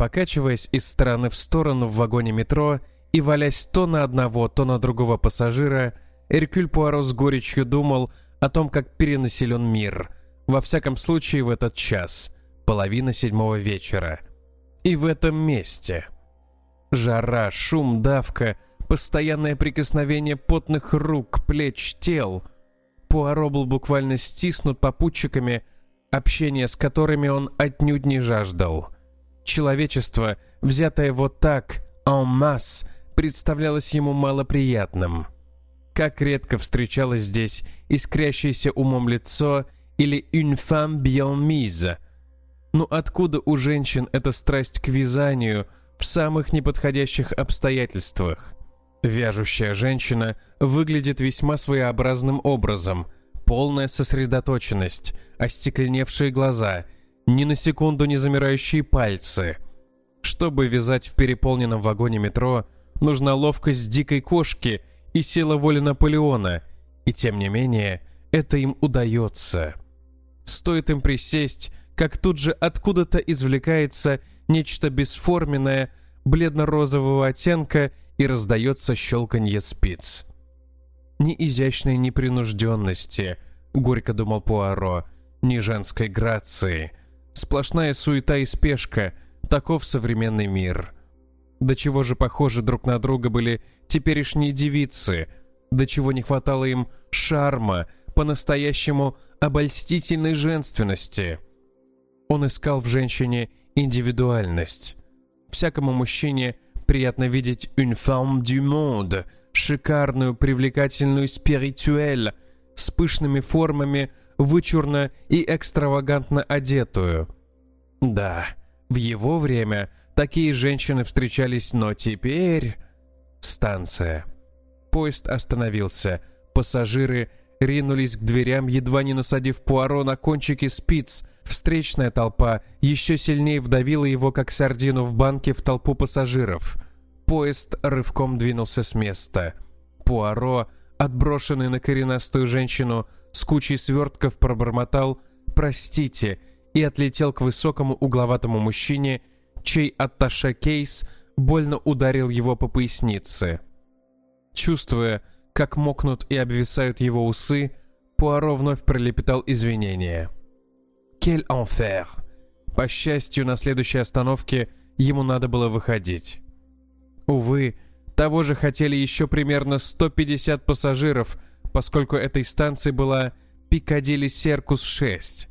Покачиваясь из стороны в сторону в вагоне метро и валясь то на одного, то на другого пассажира, Эркюль Пуаро с горечью думал о том, как перенаселен мир. Во всяком случае, в этот час, половина седьмого вечера. И в этом месте. Жара, шум, давка, постоянное прикосновение потных рук, плеч, тел. Пуаро был буквально стиснут попутчиками, общение с которыми он отнюдь не жаждал. Человечество, взятое вот так, en masse, представлялось ему малоприятным. Как редко встречалось здесь искрящееся умом лицо или «une femme bien mise». Ну откуда у женщин эта страсть к вязанию в самых неподходящих обстоятельствах? Вяжущая женщина выглядит весьма своеобразным образом. Полная сосредоточенность, остекленевшие глаза, ни на секунду не замирающие пальцы. Чтобы вязать в переполненном вагоне метро, нужна ловкость дикой кошки и сила воли Наполеона, и тем не менее, это им удается. Стоит им присесть, как тут же откуда-то извлекается нечто бесформенное, бледно-розового оттенка и раздается щелканье спиц. Ни изящной непринужденности, горько думал Пуаро, ни женской грации. Сплошная суета и спешка, таков современный мир. До чего же похожи друг на друга были теперешние девицы, до чего не хватало им шарма, по-настоящему обольстительной женственности. Он искал в женщине индивидуальность. Всякому мужчине – приятно видеть une femme du monde, шикарную, привлекательную спиритуэль, с пышными формами, вычурно и экстравагантно одетую. Да, в его время такие женщины встречались, но теперь... Станция. Поезд остановился. Пассажиры ринулись к дверям, едва не насадив Пуаро на кончики спиц. Встречная толпа еще сильнее вдавила его, как сардину в банке, в толпу пассажиров. Поезд рывком двинулся с места. Пуаро, отброшенный на коренастую женщину, с кучей свертков пробормотал «Простите» и отлетел к высокому угловатому мужчине, чей атташе кейс больно ударил его по пояснице. Чувствуя, как мокнут и обвисают его усы, Пуаро вновь пролепетал извинения. «Кель enfer!» По счастью, на следующей остановке ему надо было выходить. Увы, того же хотели еще примерно 150 пассажиров, поскольку этой станцией была Пикадилли Серкус 6.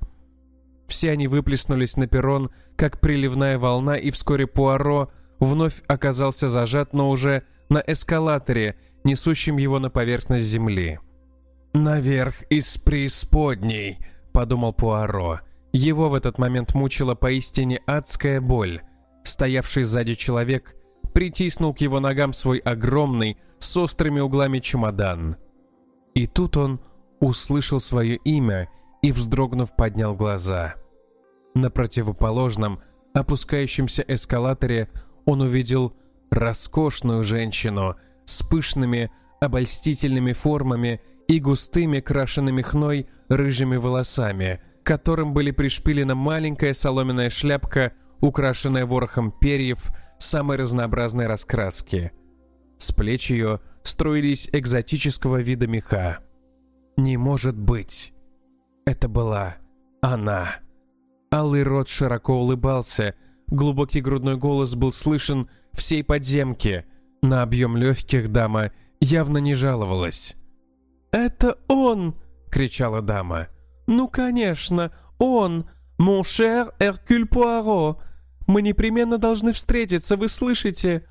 Все они выплеснулись на перрон, как приливная волна, и вскоре Пуаро вновь оказался зажат, но уже на эскалаторе, несущем его на поверхность земли. «Наверх из преисподней», — подумал Пуаро. Его в этот момент мучила поистине адская боль. Стоявший сзади человек притиснул к его ногам свой огромный, с острыми углами чемодан. И тут он услышал свое имя и, вздрогнув, поднял глаза. На противоположном, опускающемся эскалаторе он увидел роскошную женщину с пышными, обольстительными формами и густыми, крашенными хной, рыжими волосами, которым были пришпилена маленькая соломенная шляпка, украшенная ворохом перьев, самой разнообразной раскраски. С плеч ее строились экзотического вида меха. Не может быть. Это была она. Алый рот широко улыбался, глубокий грудной голос был слышен всей подземке. На объем легких дама явно не жаловалась. «Это он!» — кричала дама. «Ну, конечно, он! Mon cher Poirot! Мы непременно должны встретиться, вы слышите?»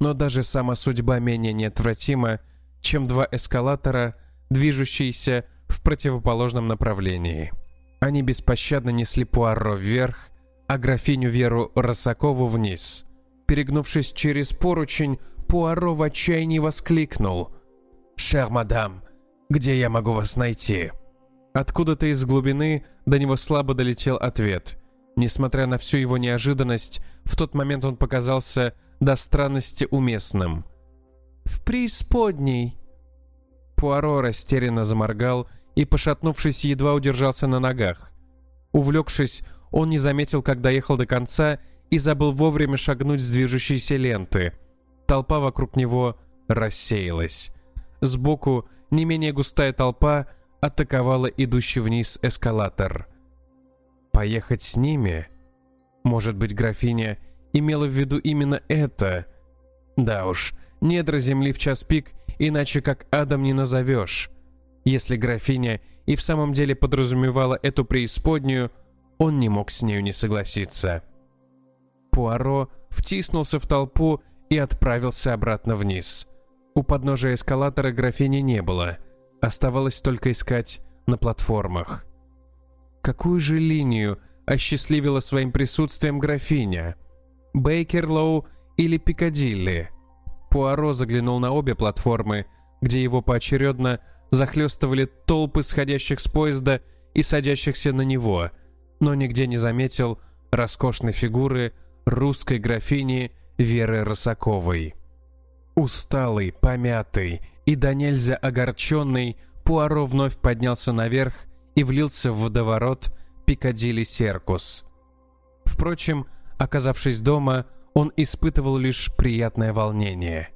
Но даже сама судьба менее неотвратима, чем два эскалатора, движущиеся в противоположном направлении. Они беспощадно несли Пуаро вверх, а графиню Веру Росакову вниз. Перегнувшись через поручень, Пуаро в отчаянии воскликнул. «Шер, мадам, где я могу вас найти?» Откуда-то из глубины до него слабо долетел ответ. Несмотря на всю его неожиданность, в тот момент он показался до странности уместным. «В преисподней!» Пуаро растерянно заморгал и, пошатнувшись, едва удержался на ногах. Увлекшись, он не заметил, как доехал до конца и забыл вовремя шагнуть с движущейся ленты. Толпа вокруг него рассеялась. Сбоку не менее густая толпа атаковала идущий вниз эскалатор. Поехать с ними? Может быть, графиня имела в виду именно это? Да уж, недра земли в час пик, иначе как Адам не назовешь. Если графиня и в самом деле подразумевала эту преисподнюю, он не мог с нею не согласиться. Пуаро втиснулся в толпу и отправился обратно вниз. У подножия эскалатора графини не было. Оставалось только искать на платформах. Какую же линию осчастливила своим присутствием графиня? Бейкерлоу или Пикадилли? Пуаро заглянул на обе платформы, где его поочередно захлестывали толпы сходящих с поезда и садящихся на него, но нигде не заметил роскошной фигуры русской графини Веры Росаковой. Усталый, помятый и до нельзя огорченный, Пуаро вновь поднялся наверх и влился в водоворот Пикадилли Серкус. Впрочем, оказавшись дома, он испытывал лишь приятное волнение.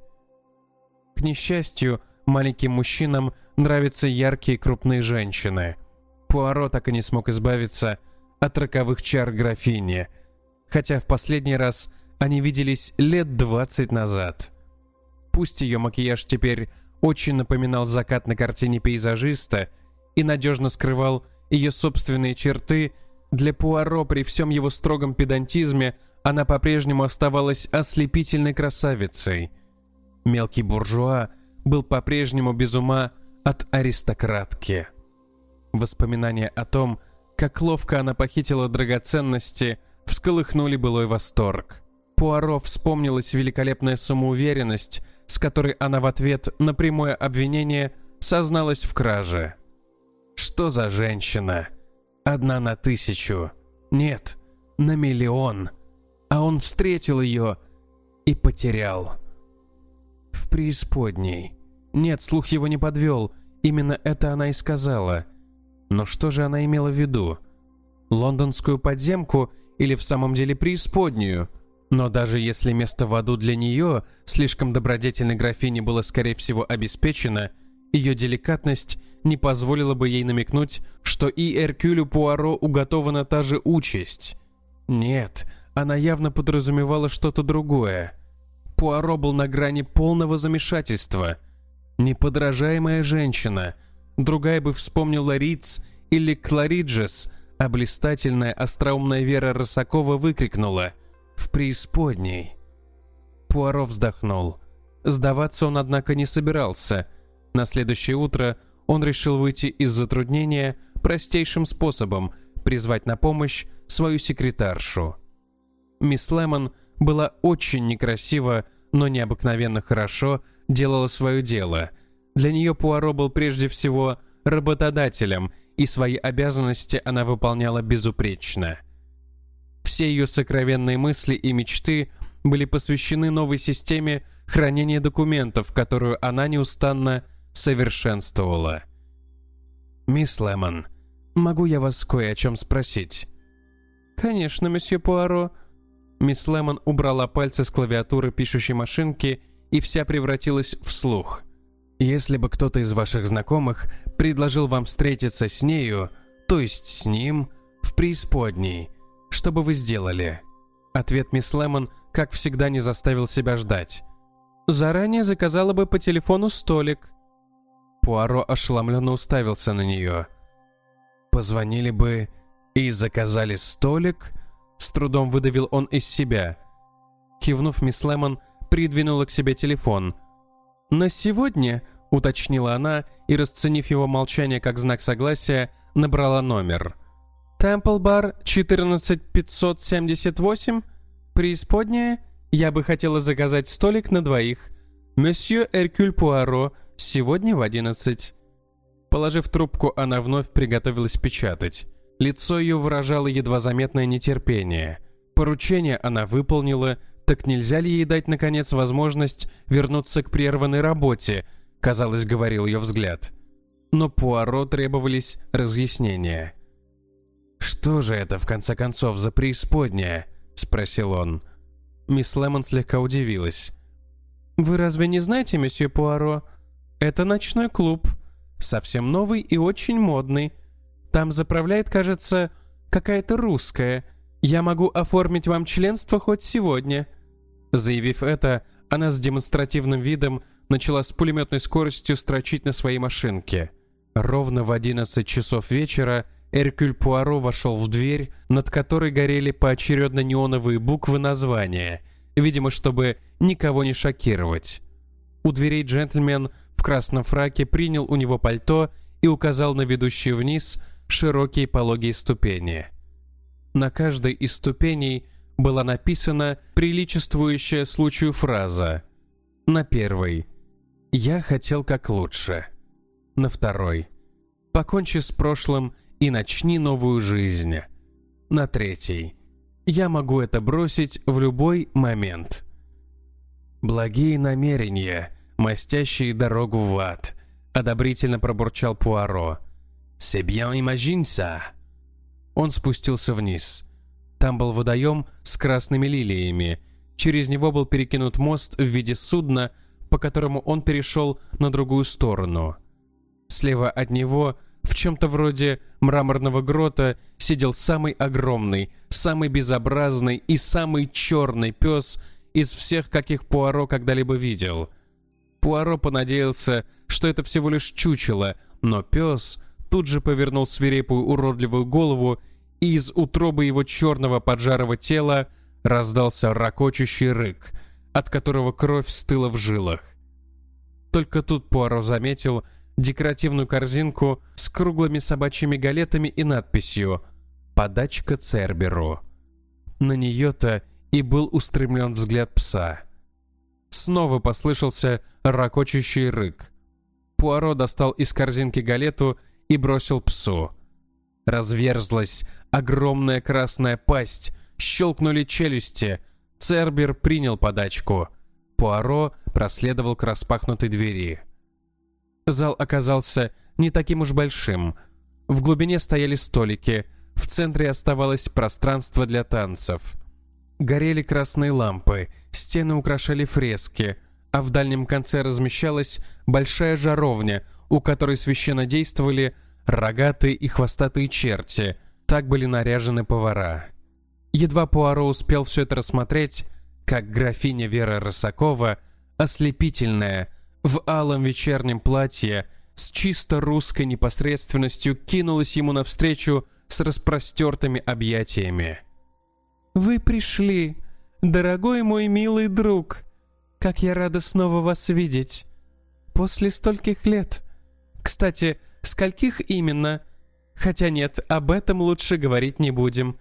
К несчастью, маленьким мужчинам нравятся яркие крупные женщины. Пуаро так и не смог избавиться от роковых чар графини, хотя в последний раз они виделись лет двадцать назад. Пусть ее макияж теперь очень напоминал закат на картине пейзажиста и надежно скрывал ее собственные черты, для Пуаро при всем его строгом педантизме она по-прежнему оставалась ослепительной красавицей. Мелкий буржуа был по-прежнему без ума от аристократки. Воспоминания о том, как ловко она похитила драгоценности, всколыхнули былой восторг. Пуаро вспомнилась великолепная самоуверенность, с которой она в ответ на прямое обвинение созналась в краже. Что за женщина? Одна на тысячу. Нет, на миллион. А он встретил ее и потерял. В преисподней. Нет, слух его не подвел. Именно это она и сказала. Но что же она имела в виду? Лондонскую подземку или в самом деле преисподнюю? Но даже если место в аду для нее, слишком добродетельной графини, было скорее всего обеспечено, ее деликатность не позволила бы ей намекнуть, что и Эркюлю Пуаро уготована та же участь. Нет, она явно подразумевала что-то другое. Пуаро был на грани полного замешательства – Неподражаемая женщина. Другая бы вспомнила Риц или Клариджес, а блистательная остроумная Вера Росакова выкрикнула «В преисподней!». Пуаро вздохнул. Сдаваться он, однако, не собирался. На следующее утро он решил выйти из затруднения простейшим способом – призвать на помощь свою секретаршу. Мисс Лемон была очень некрасива, но необыкновенно хорошо делала свое дело. Для нее Пуаро был прежде всего работодателем, и свои обязанности она выполняла безупречно. Все ее сокровенные мысли и мечты были посвящены новой системе хранения документов, которую она неустанно совершенствовала. «Мисс Лемон, могу я вас кое о чем спросить?» «Конечно, месье Пуаро», Мисс Лемон убрала пальцы с клавиатуры пишущей машинки и вся превратилась в слух. «Если бы кто-то из ваших знакомых предложил вам встретиться с нею, то есть с ним, в преисподней, что бы вы сделали?» Ответ мисс Лемон, как всегда, не заставил себя ждать. «Заранее заказала бы по телефону столик». Пуаро ошеломленно уставился на нее. «Позвонили бы и заказали столик?» С трудом выдавил он из себя. Кивнув, мисс Лемон придвинула к себе телефон. «На сегодня», — уточнила она и, расценив его молчание как знак согласия, набрала номер. «Темпл Бар 14578? Преисподняя? Я бы хотела заказать столик на двоих. Месье Эркюль Пуаро, сегодня в 11». Положив трубку, она вновь приготовилась печатать. Лицо ее выражало едва заметное нетерпение. Поручение она выполнила, так нельзя ли ей дать, наконец, возможность вернуться к прерванной работе, казалось, говорил ее взгляд. Но Пуаро требовались разъяснения. «Что же это, в конце концов, за преисподняя?» — спросил он. Мисс Лемон слегка удивилась. «Вы разве не знаете, месье Пуаро? Это ночной клуб. Совсем новый и очень модный. Там заправляет, кажется, какая-то русская. Я могу оформить вам членство хоть сегодня». Заявив это, она с демонстративным видом начала с пулеметной скоростью строчить на своей машинке. Ровно в 11 часов вечера Эркюль Пуаро вошел в дверь, над которой горели поочередно неоновые буквы названия, видимо, чтобы никого не шокировать. У дверей джентльмен в красном фраке принял у него пальто и указал на ведущие вниз широкие пологие ступени. На каждой из ступеней была написана приличествующая случаю фраза. На первой «Я хотел как лучше». На второй «Покончи с прошлым и начни новую жизнь». На третий «Я могу это бросить в любой момент». «Благие намерения, мастящие дорогу в ад», — одобрительно пробурчал Пуаро. «C'est ça». Он спустился вниз. Там был водоем с красными лилиями. Через него был перекинут мост в виде судна, по которому он перешел на другую сторону. Слева от него — в чем-то вроде мраморного грота сидел самый огромный, самый безобразный и самый черный пес из всех, каких Пуаро когда-либо видел. Пуаро понадеялся, что это всего лишь чучело, но пес тут же повернул свирепую уродливую голову, и из утробы его черного поджарого тела раздался ракочущий рык, от которого кровь стыла в жилах. Только тут Пуаро заметил, декоративную корзинку с круглыми собачьими галетами и надписью «Подачка Церберу». На нее-то и был устремлен взгляд пса. Снова послышался ракочущий рык. Пуаро достал из корзинки галету и бросил псу. Разверзлась огромная красная пасть, щелкнули челюсти. Цербер принял подачку. Пуаро проследовал к распахнутой двери. Зал оказался не таким уж большим. В глубине стояли столики, в центре оставалось пространство для танцев. Горели красные лампы, стены украшали фрески, а в дальнем конце размещалась большая жаровня, у которой священно действовали рогатые и хвостатые черти. Так были наряжены повара. Едва Пуаро успел все это рассмотреть, как графиня Вера Росакова, ослепительная, в алом вечернем платье с чисто русской непосредственностью кинулась ему навстречу с распростертыми объятиями. «Вы пришли, дорогой мой милый друг. Как я рада снова вас видеть. После стольких лет. Кстати, скольких именно? Хотя нет, об этом лучше говорить не будем.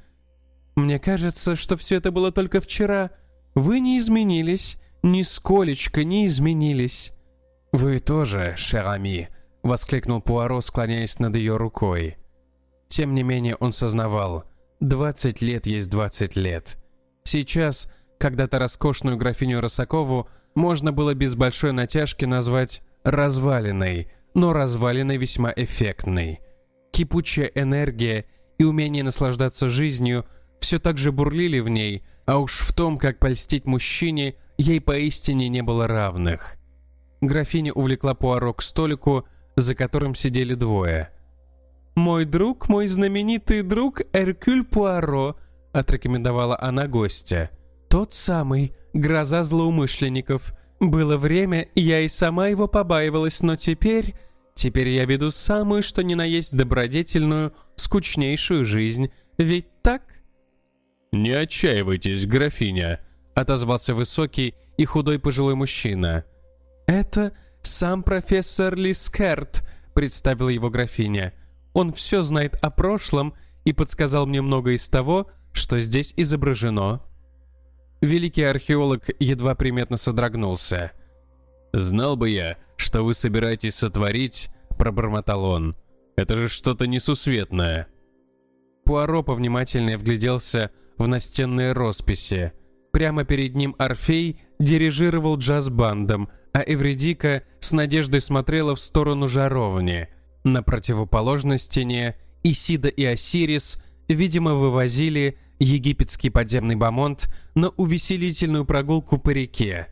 Мне кажется, что все это было только вчера. Вы не изменились, нисколечко не изменились. «Вы тоже, Шерами!» — воскликнул Пуаро, склоняясь над ее рукой. Тем не менее он сознавал, 20 лет есть 20 лет. Сейчас, когда-то роскошную графиню Росакову можно было без большой натяжки назвать «разваленной», но разваленной весьма эффектной. Кипучая энергия и умение наслаждаться жизнью все так же бурлили в ней, а уж в том, как польстить мужчине, ей поистине не было равных. Графиня увлекла Пуаро к столику, за которым сидели двое. «Мой друг, мой знаменитый друг Эркюль Пуаро», — отрекомендовала она гостя. «Тот самый, гроза злоумышленников. Было время, я и сама его побаивалась, но теперь... Теперь я веду самую, что ни на есть добродетельную, скучнейшую жизнь. Ведь так?» «Не отчаивайтесь, графиня», — отозвался высокий и худой пожилой мужчина. «Это сам профессор Лискерт», — представила его графиня. «Он все знает о прошлом и подсказал мне много из того, что здесь изображено». Великий археолог едва приметно содрогнулся. «Знал бы я, что вы собираетесь сотворить», — пробормотал он. «Это же что-то несусветное». Пуаро повнимательнее вгляделся в настенные росписи. Прямо перед ним Орфей дирижировал джаз-бандом, а Эвредика с надеждой смотрела в сторону жаровни. На противоположной стене Исида и Осирис, видимо, вывозили египетский подземный бамонт на увеселительную прогулку по реке.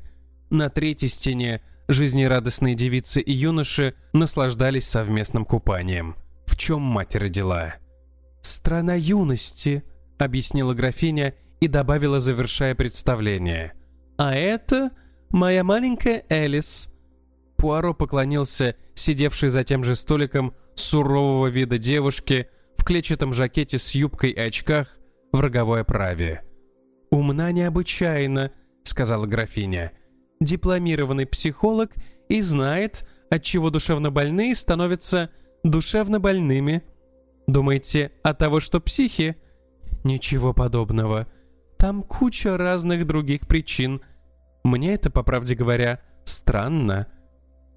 На третьей стене жизнерадостные девицы и юноши наслаждались совместным купанием. В чем мать родила? «Страна юности», — объяснила графиня и добавила, завершая представление. «А это моя маленькая Элис». Пуаро поклонился сидевшей за тем же столиком сурового вида девушке в клетчатом жакете с юбкой и очках в роговой оправе. «Умна необычайно», — сказала графиня. «Дипломированный психолог и знает, от чего душевнобольные становятся душевнобольными. Думаете, от того, что психи? Ничего подобного. Там куча разных других причин. Мне это, по правде говоря, странно».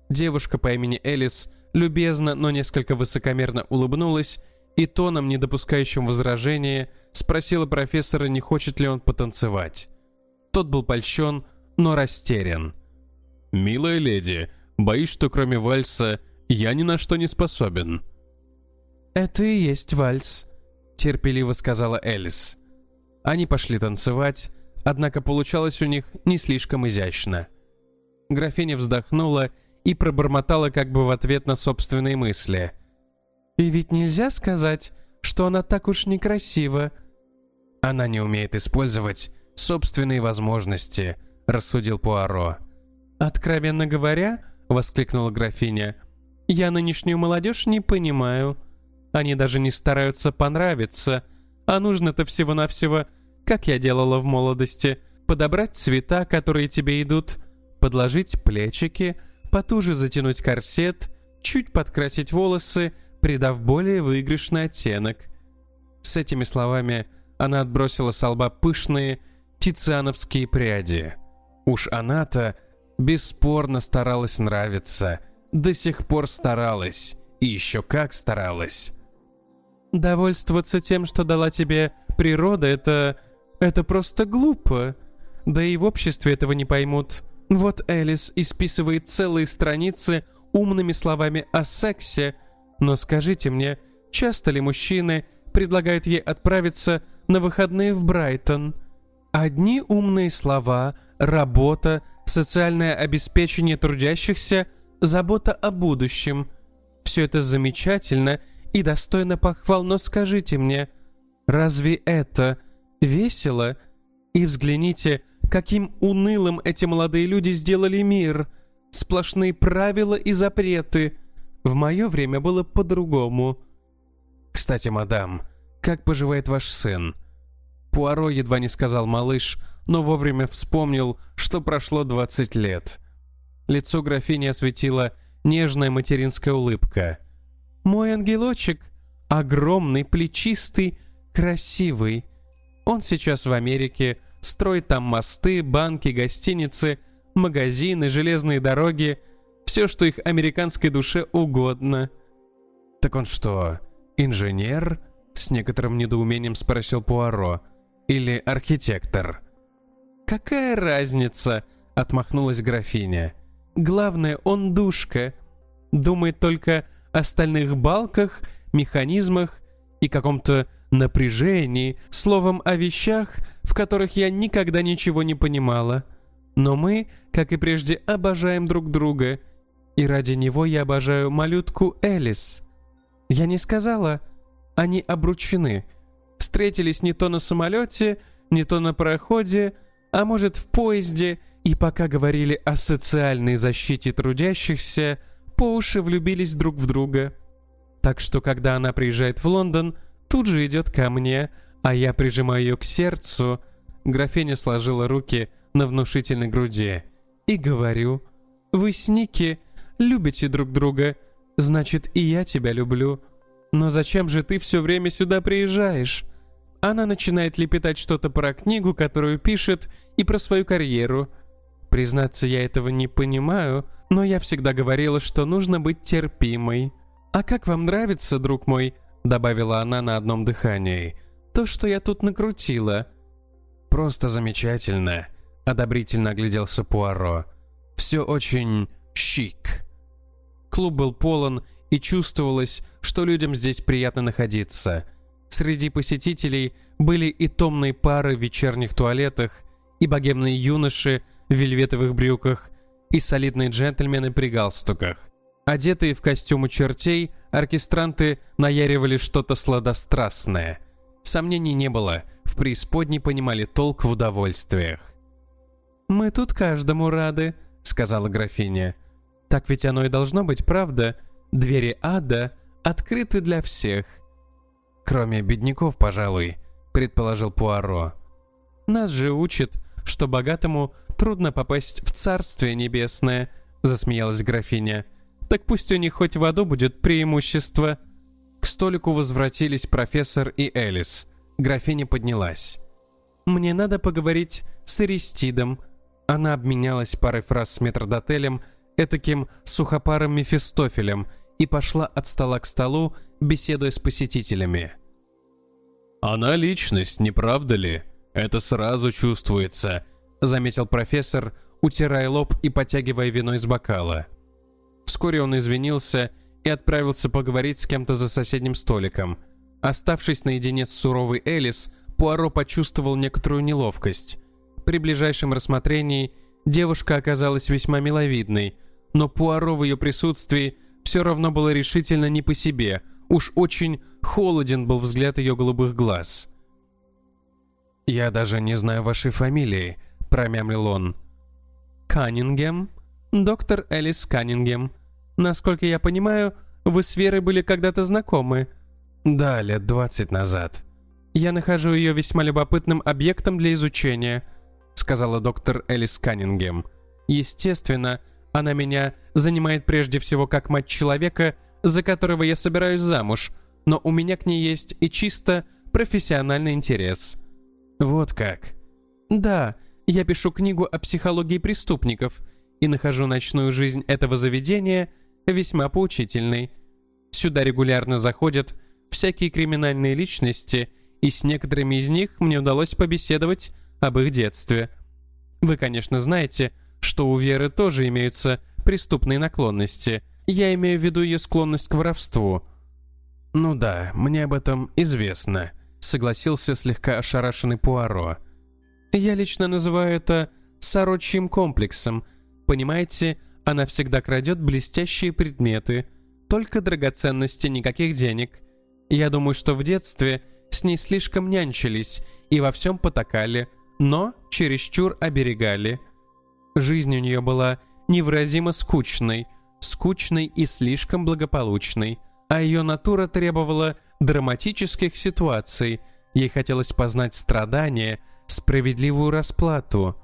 Девушка по имени Элис любезно, но несколько высокомерно улыбнулась и тоном, не допускающим возражения, спросила профессора, не хочет ли он потанцевать. Тот был польщен, но растерян. «Милая леди, боюсь, что кроме вальса я ни на что не способен». «Это и есть вальс», — терпеливо сказала Элис. Они пошли танцевать, однако получалось у них не слишком изящно. Графиня вздохнула и пробормотала как бы в ответ на собственные мысли. «И ведь нельзя сказать, что она так уж некрасива». «Она не умеет использовать собственные возможности», — рассудил Пуаро. «Откровенно говоря», — воскликнула графиня, — «я нынешнюю молодежь не понимаю. Они даже не стараются понравиться, а нужно-то всего-навсего, как я делала в молодости, подобрать цвета, которые тебе идут, подложить плечики, потуже затянуть корсет, чуть подкрасить волосы, придав более выигрышный оттенок. С этими словами она отбросила с лба пышные тициановские пряди. Уж она-то бесспорно старалась нравиться, до сих пор старалась, и еще как старалась. «Довольствоваться тем, что дала тебе природа, это... это просто глупо. Да и в обществе этого не поймут. Вот Элис исписывает целые страницы умными словами о сексе, но скажите мне, часто ли мужчины предлагают ей отправиться на выходные в Брайтон? Одни умные слова, работа, социальное обеспечение трудящихся, забота о будущем. Все это замечательно и достойно похвал, но скажите мне, разве это весело? И взгляните, каким унылым эти молодые люди сделали мир. Сплошные правила и запреты. В мое время было по-другому. Кстати, мадам, как поживает ваш сын? Пуаро едва не сказал малыш, но вовремя вспомнил, что прошло 20 лет. Лицо графини осветила нежная материнская улыбка. «Мой ангелочек, огромный, плечистый, красивый. Он сейчас в Америке, строит там мосты, банки, гостиницы, магазины, железные дороги, все, что их американской душе угодно». «Так он что, инженер?» — с некоторым недоумением спросил Пуаро. «Или архитектор?» «Какая разница?» — отмахнулась графиня. «Главное, он душка. Думает только о стальных балках, механизмах и каком-то напряжении, словом, о вещах, в которых я никогда ничего не понимала. Но мы, как и прежде, обожаем друг друга, и ради него я обожаю малютку Элис. Я не сказала, они обручены. Встретились не то на самолете, не то на проходе, а может в поезде, и пока говорили о социальной защите трудящихся, по уши влюбились друг в друга. Так что, когда она приезжает в Лондон, тут же идет ко мне, а я прижимаю ее к сердцу. Графиня сложила руки на внушительной груди. И говорю, вы с Ники любите друг друга, значит и я тебя люблю. Но зачем же ты все время сюда приезжаешь? Она начинает лепетать что-то про книгу, которую пишет, и про свою карьеру. Признаться, я этого не понимаю, но я всегда говорила, что нужно быть терпимой. «А как вам нравится, друг мой?» — добавила она на одном дыхании. «То, что я тут накрутила». «Просто замечательно», — одобрительно огляделся Пуаро. «Все очень щик». Клуб был полон, и чувствовалось, что людям здесь приятно находиться. Среди посетителей были и томные пары в вечерних туалетах, и богемные юноши в вельветовых брюках, и солидные джентльмены при галстуках. Одетые в костюмы чертей, оркестранты наяривали что-то сладострастное. Сомнений не было, в преисподней понимали толк в удовольствиях. «Мы тут каждому рады», — сказала графиня. «Так ведь оно и должно быть, правда? Двери ада открыты для всех». «Кроме бедняков, пожалуй», — предположил Пуаро. «Нас же учат, что богатому трудно попасть в Царствие Небесное», — засмеялась графиня. «Так пусть у них хоть в аду будет преимущество». К столику возвратились профессор и Элис. Графиня поднялась. «Мне надо поговорить с Аристидом». Она обменялась парой фраз с метрдотелем, этаким сухопарым Мефистофелем, и пошла от стола к столу, беседуя с посетителями. «Она личность, не правда ли? Это сразу чувствуется», — заметил профессор, утирая лоб и потягивая вино из бокала. Вскоре он извинился и отправился поговорить с кем-то за соседним столиком. Оставшись наедине с суровой Элис, Пуаро почувствовал некоторую неловкость. При ближайшем рассмотрении девушка оказалась весьма миловидной, но Пуаро в ее присутствии все равно было решительно не по себе — Уж очень холоден был взгляд ее голубых глаз. «Я даже не знаю вашей фамилии», — промямлил он. «Каннингем? Доктор Элис Каннингем. Насколько я понимаю, вы с Верой были когда-то знакомы?» «Да, лет двадцать назад». «Я нахожу ее весьма любопытным объектом для изучения», — сказала доктор Элис Каннингем. «Естественно, она меня занимает прежде всего как мать человека — за которого я собираюсь замуж, но у меня к ней есть и чисто профессиональный интерес». «Вот как?» «Да, я пишу книгу о психологии преступников и нахожу ночную жизнь этого заведения весьма поучительной. Сюда регулярно заходят всякие криминальные личности, и с некоторыми из них мне удалось побеседовать об их детстве. Вы, конечно, знаете, что у Веры тоже имеются преступные наклонности – я имею в виду ее склонность к воровству». «Ну да, мне об этом известно», — согласился слегка ошарашенный Пуаро. «Я лично называю это сорочьим комплексом. Понимаете, она всегда крадет блестящие предметы. Только драгоценности, никаких денег. Я думаю, что в детстве с ней слишком нянчились и во всем потакали, но чересчур оберегали. Жизнь у нее была невыразимо скучной — скучной и слишком благополучной, а ее натура требовала драматических ситуаций, ей хотелось познать страдания, справедливую расплату.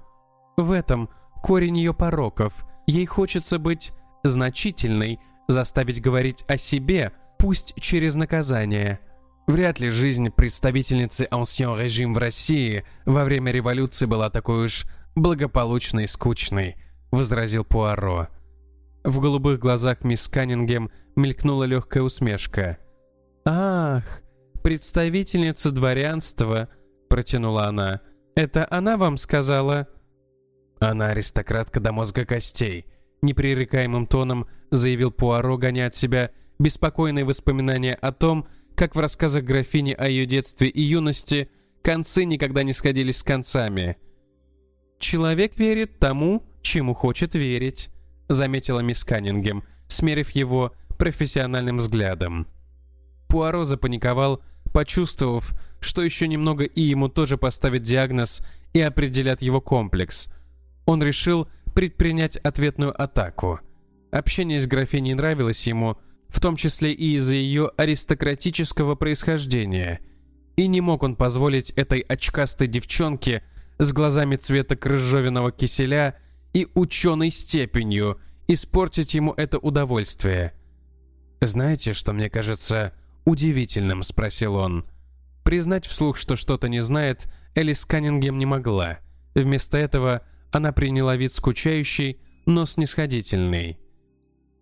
В этом корень ее пороков, ей хочется быть значительной, заставить говорить о себе, пусть через наказание. Вряд ли жизнь представительницы Ancien режим в России во время революции была такой уж благополучной и скучной, возразил Пуаро. В голубых глазах мисс Каннингем мелькнула легкая усмешка. «Ах, представительница дворянства», — протянула она. «Это она вам сказала?» «Она аристократка до мозга костей», — непререкаемым тоном заявил Пуаро, гоня от себя беспокойные воспоминания о том, как в рассказах графини о ее детстве и юности концы никогда не сходились с концами. «Человек верит тому, чему хочет верить». — заметила мисс Каннингем, смерив его профессиональным взглядом. Пуаро запаниковал, почувствовав, что еще немного и ему тоже поставят диагноз и определят его комплекс. Он решил предпринять ответную атаку. Общение с графиней нравилось ему, в том числе и из-за ее аристократического происхождения. И не мог он позволить этой очкастой девчонке с глазами цвета крыжовенного киселя и ученой степенью, испортить ему это удовольствие. «Знаете, что мне кажется удивительным?» – спросил он. Признать вслух, что что-то не знает, Элис Каннингем не могла. Вместо этого она приняла вид скучающий, но снисходительный.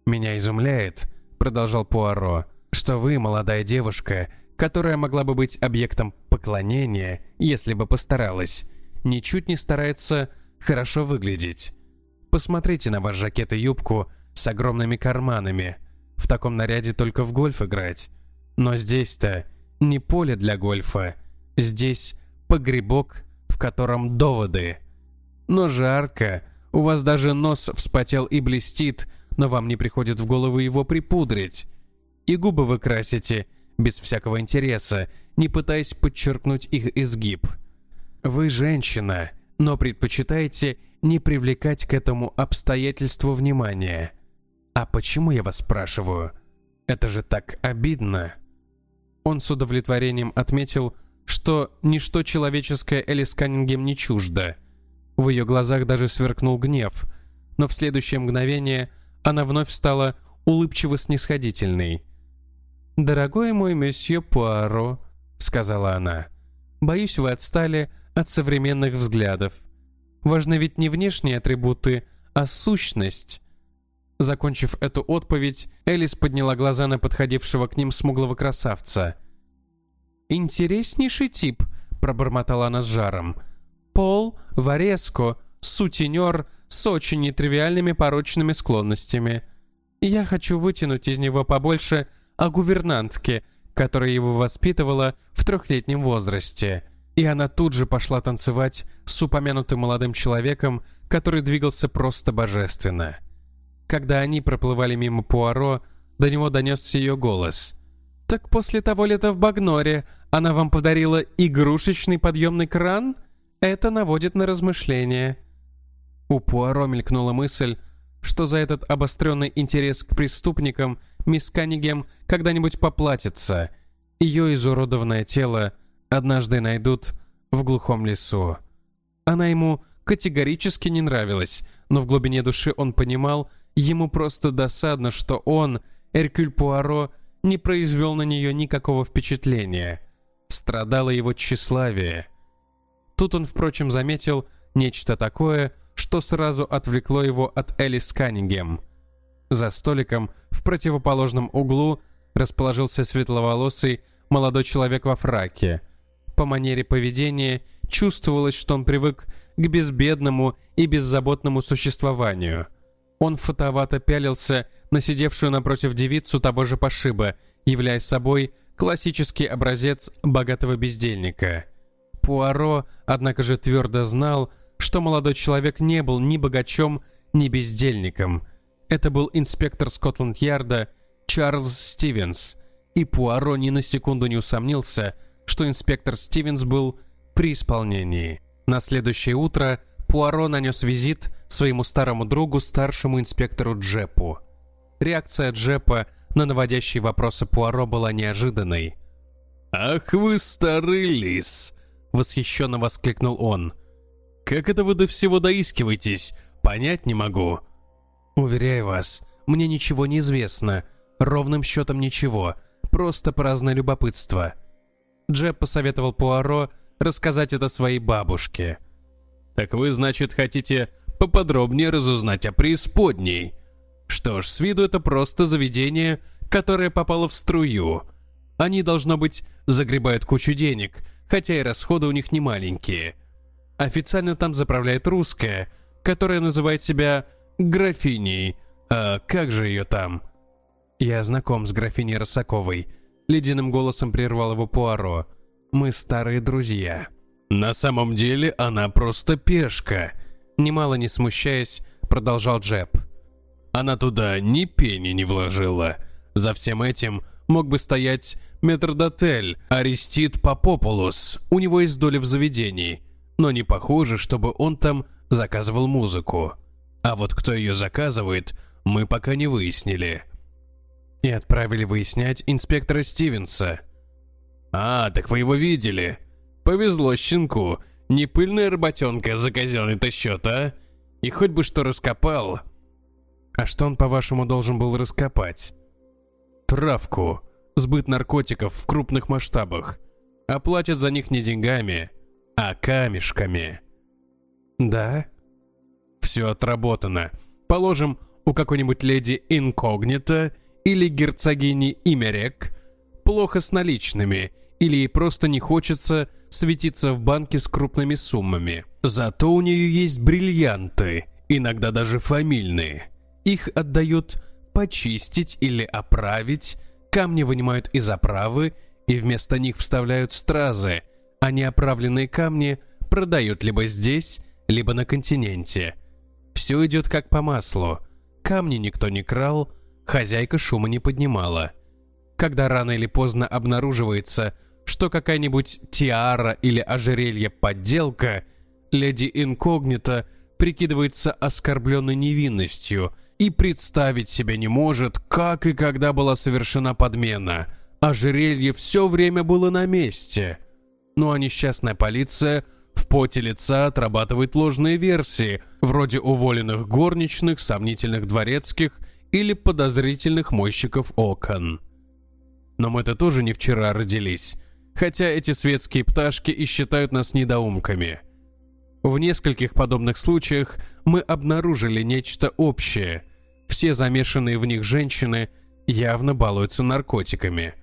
«Меня изумляет», — продолжал Пуаро, — «что вы, молодая девушка, которая могла бы быть объектом поклонения, если бы постаралась, ничуть не старается хорошо выглядеть. Посмотрите на ваш жакет и юбку с огромными карманами. В таком наряде только в гольф играть. Но здесь-то не поле для гольфа. Здесь погребок, в котором доводы. Но жарко, у вас даже нос вспотел и блестит, но вам не приходит в голову его припудрить. И губы вы красите, без всякого интереса, не пытаясь подчеркнуть их изгиб. Вы женщина, но предпочитаете не привлекать к этому обстоятельству внимания. А почему я вас спрашиваю? Это же так обидно. Он с удовлетворением отметил, что ничто человеческое Элис Каннингем не чуждо. В ее глазах даже сверкнул гнев, но в следующее мгновение она вновь стала улыбчиво-снисходительной. «Дорогой мой месье Пуаро», — сказала она, — «боюсь, вы отстали от современных взглядов. Важны ведь не внешние атрибуты, а сущность». Закончив эту отповедь, Элис подняла глаза на подходившего к ним смуглого красавца. «Интереснейший тип», — пробормотала она с жаром. «Пол, Вареско, сутенер с очень нетривиальными порочными склонностями. Я хочу вытянуть из него побольше о гувернантке, которая его воспитывала в трехлетнем возрасте. И она тут же пошла танцевать с упомянутым молодым человеком, который двигался просто божественно. Когда они проплывали мимо Пуаро, до него донесся ее голос. «Так после того лета в Багноре она вам подарила игрушечный подъемный кран? Это наводит на размышления». У Пуаро мелькнула мысль, что за этот обостренный интерес к преступникам мисс Каннигем когда-нибудь поплатится. Ее изуродованное тело однажды найдут в глухом лесу. Она ему категорически не нравилась, но в глубине души он понимал, ему просто досадно, что он, Эркюль Пуаро, не произвел на нее никакого впечатления. Страдало его тщеславие. Тут он, впрочем, заметил нечто такое, что сразу отвлекло его от Элис Каннингем. За столиком в противоположном углу расположился светловолосый молодой человек во фраке. По манере поведения чувствовалось, что он привык к безбедному и беззаботному существованию. Он фотовато пялился на сидевшую напротив девицу того же пошиба, являя собой классический образец богатого бездельника. Пуаро, однако же, твердо знал, что молодой человек не был ни богачом, ни бездельником. Это был инспектор Скотланд-Ярда Чарльз Стивенс, и Пуаро ни на секунду не усомнился, что инспектор Стивенс был при исполнении. На следующее утро Пуаро нанес визит своему старому другу, старшему инспектору Джепу. Реакция Джепа на наводящие вопросы Пуаро была неожиданной. «Ах вы старый лис!» — восхищенно воскликнул он. Как это вы до всего доискиваетесь? Понять не могу». «Уверяю вас, мне ничего не известно. Ровным счетом ничего. Просто праздное любопытство». Джеб посоветовал Пуаро рассказать это своей бабушке. «Так вы, значит, хотите поподробнее разузнать о преисподней? Что ж, с виду это просто заведение, которое попало в струю. Они, должно быть, загребают кучу денег, хотя и расходы у них не маленькие. Официально там заправляет русская, которая называет себя графиней. А как же ее там? Я знаком с графиней Росаковой. Ледяным голосом прервал его Пуаро. Мы старые друзья. На самом деле она просто пешка. Немало не смущаясь, продолжал Джеб. Она туда ни пени не вложила. За всем этим мог бы стоять метрдотель Аристид Попопулус. У него есть доля в заведении но не похоже, чтобы он там заказывал музыку. А вот кто ее заказывает, мы пока не выяснили. И отправили выяснять инспектора Стивенса. А, так вы его видели. Повезло щенку. Не пыльная работенка за казенный-то счет, а? И хоть бы что раскопал. А что он, по-вашему, должен был раскопать? Травку. Сбыт наркотиков в крупных масштабах. Оплатят за них не деньгами, а камешками. Да? Все отработано. Положим, у какой-нибудь леди инкогнито или герцогини Имерек плохо с наличными, или ей просто не хочется светиться в банке с крупными суммами. Зато у нее есть бриллианты, иногда даже фамильные. Их отдают почистить или оправить, камни вынимают из оправы и вместо них вставляют стразы, а неоправленные камни продают либо здесь, либо на континенте. Все идет как по маслу. Камни никто не крал, хозяйка шума не поднимала. Когда рано или поздно обнаруживается, что какая-нибудь тиара или ожерелье подделка, леди инкогнито прикидывается оскорбленной невинностью и представить себе не может, как и когда была совершена подмена. Ожерелье все время было на месте. Ну а несчастная полиция в поте лица отрабатывает ложные версии, вроде уволенных горничных, сомнительных дворецких или подозрительных мойщиков окон. Но мы-то тоже не вчера родились, хотя эти светские пташки и считают нас недоумками – в нескольких подобных случаях мы обнаружили нечто общее. Все замешанные в них женщины явно балуются наркотиками.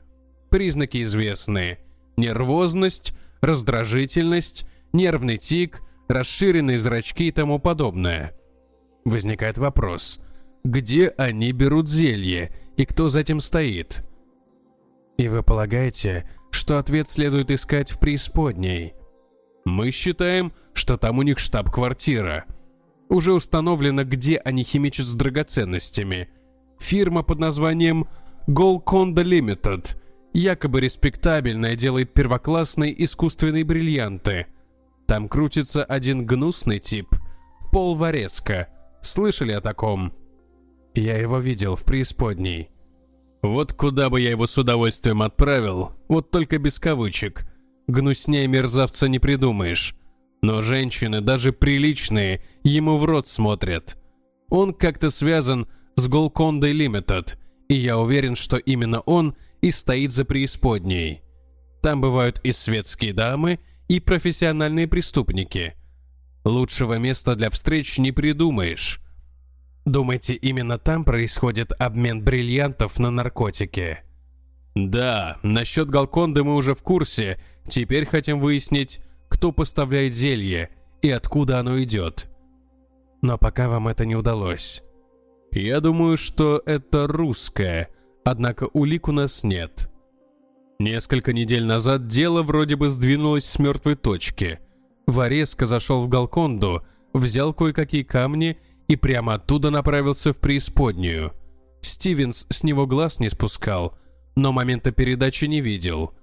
Признаки известны. Нервозность, раздражительность, нервный тик, расширенные зрачки и тому подобное. Возникает вопрос, где они берут зелье и кто за этим стоит? И вы полагаете, что ответ следует искать в преисподней – мы считаем, что там у них штаб-квартира. Уже установлено, где они химичат с драгоценностями. Фирма под названием Golconda Limited якобы респектабельная делает первоклассные искусственные бриллианты. Там крутится один гнусный тип, Пол Вареско. Слышали о таком? Я его видел в преисподней. Вот куда бы я его с удовольствием отправил, вот только без кавычек. Гнуснее мерзавца не придумаешь. Но женщины, даже приличные, ему в рот смотрят. Он как-то связан с Голкондой Limited, и я уверен, что именно он и стоит за преисподней. Там бывают и светские дамы, и профессиональные преступники. Лучшего места для встреч не придумаешь. Думаете, именно там происходит обмен бриллиантов на наркотики? Да, насчет Галконды мы уже в курсе, Теперь хотим выяснить, кто поставляет зелье и откуда оно идет. Но пока вам это не удалось. Я думаю, что это русское, однако улик у нас нет. Несколько недель назад дело вроде бы сдвинулось с мертвой точки. Вареско зашел в Галконду, взял кое-какие камни и прямо оттуда направился в преисподнюю. Стивенс с него глаз не спускал, но момента передачи не видел –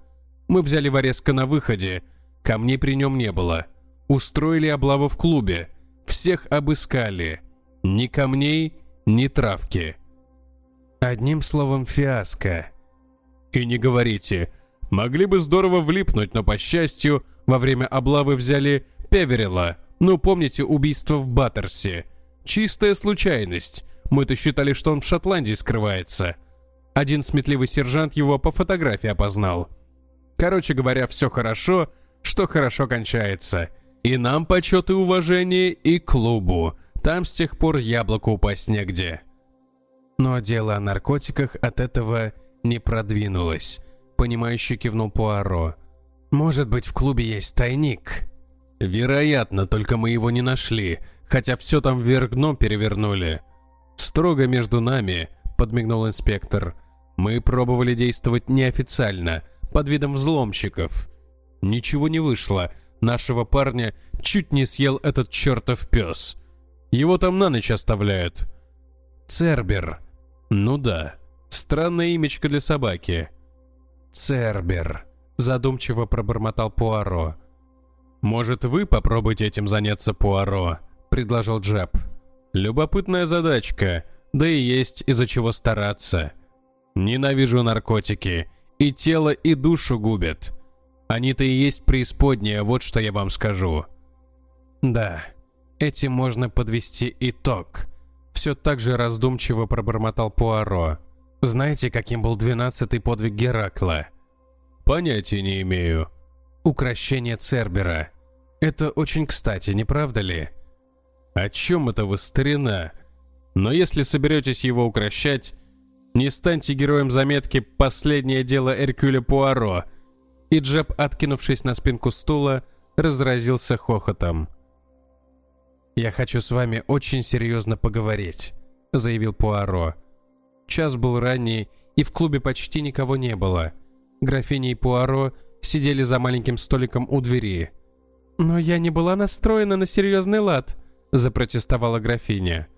мы взяли Вареска на выходе. Камней при нем не было. Устроили облаву в клубе. Всех обыскали. Ни камней, ни травки. Одним словом, фиаско. И не говорите. Могли бы здорово влипнуть, но, по счастью, во время облавы взяли Певерила. Ну, помните убийство в Баттерсе? Чистая случайность. Мы-то считали, что он в Шотландии скрывается. Один сметливый сержант его по фотографии опознал. Короче говоря, все хорошо, что хорошо кончается. И нам почет и уважение, и клубу. Там с тех пор яблоку упасть негде. Но дело о наркотиках от этого не продвинулось. Понимающе кивнул Пуаро. Может быть, в клубе есть тайник? Вероятно, только мы его не нашли, хотя все там вверх дном перевернули. Строго между нами, подмигнул инспектор. Мы пробовали действовать неофициально – под видом взломщиков. Ничего не вышло. Нашего парня чуть не съел этот чертов пес. Его там на ночь оставляют. Цербер. Ну да. Странное имечко для собаки. Цербер. Задумчиво пробормотал Пуаро. «Может, вы попробуйте этим заняться, Пуаро?» — предложил Джеб. «Любопытная задачка, да и есть из-за чего стараться. Ненавижу наркотики и тело, и душу губят. Они-то и есть преисподняя, вот что я вам скажу. Да, этим можно подвести итог. Все так же раздумчиво пробормотал Пуаро. Знаете, каким был двенадцатый подвиг Геракла? Понятия не имею. Укращение Цербера. Это очень кстати, не правда ли? О чем это вы, старина? Но если соберетесь его укращать, не станьте героем заметки «Последнее дело Эркюля Пуаро». И Джеб, откинувшись на спинку стула, разразился хохотом. «Я хочу с вами очень серьезно поговорить», — заявил Пуаро. Час был ранний, и в клубе почти никого не было. Графиня и Пуаро сидели за маленьким столиком у двери. «Но я не была настроена на серьезный лад», — запротестовала графиня.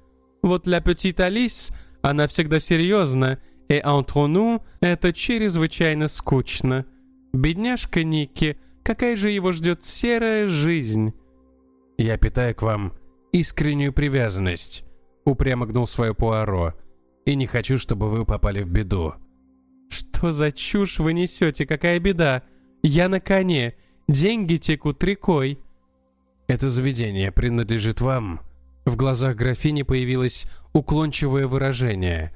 «Вот для Petite Алис она всегда серьезна, и entre nous это чрезвычайно скучно. Бедняжка Ники, какая же его ждет серая жизнь?» «Я питаю к вам искреннюю привязанность», — упрямо гнул свое Пуаро. «И не хочу, чтобы вы попали в беду». «Что за чушь вы несете? Какая беда? Я на коне. Деньги текут рекой». «Это заведение принадлежит вам». В глазах графини появилось уклончивое выражение.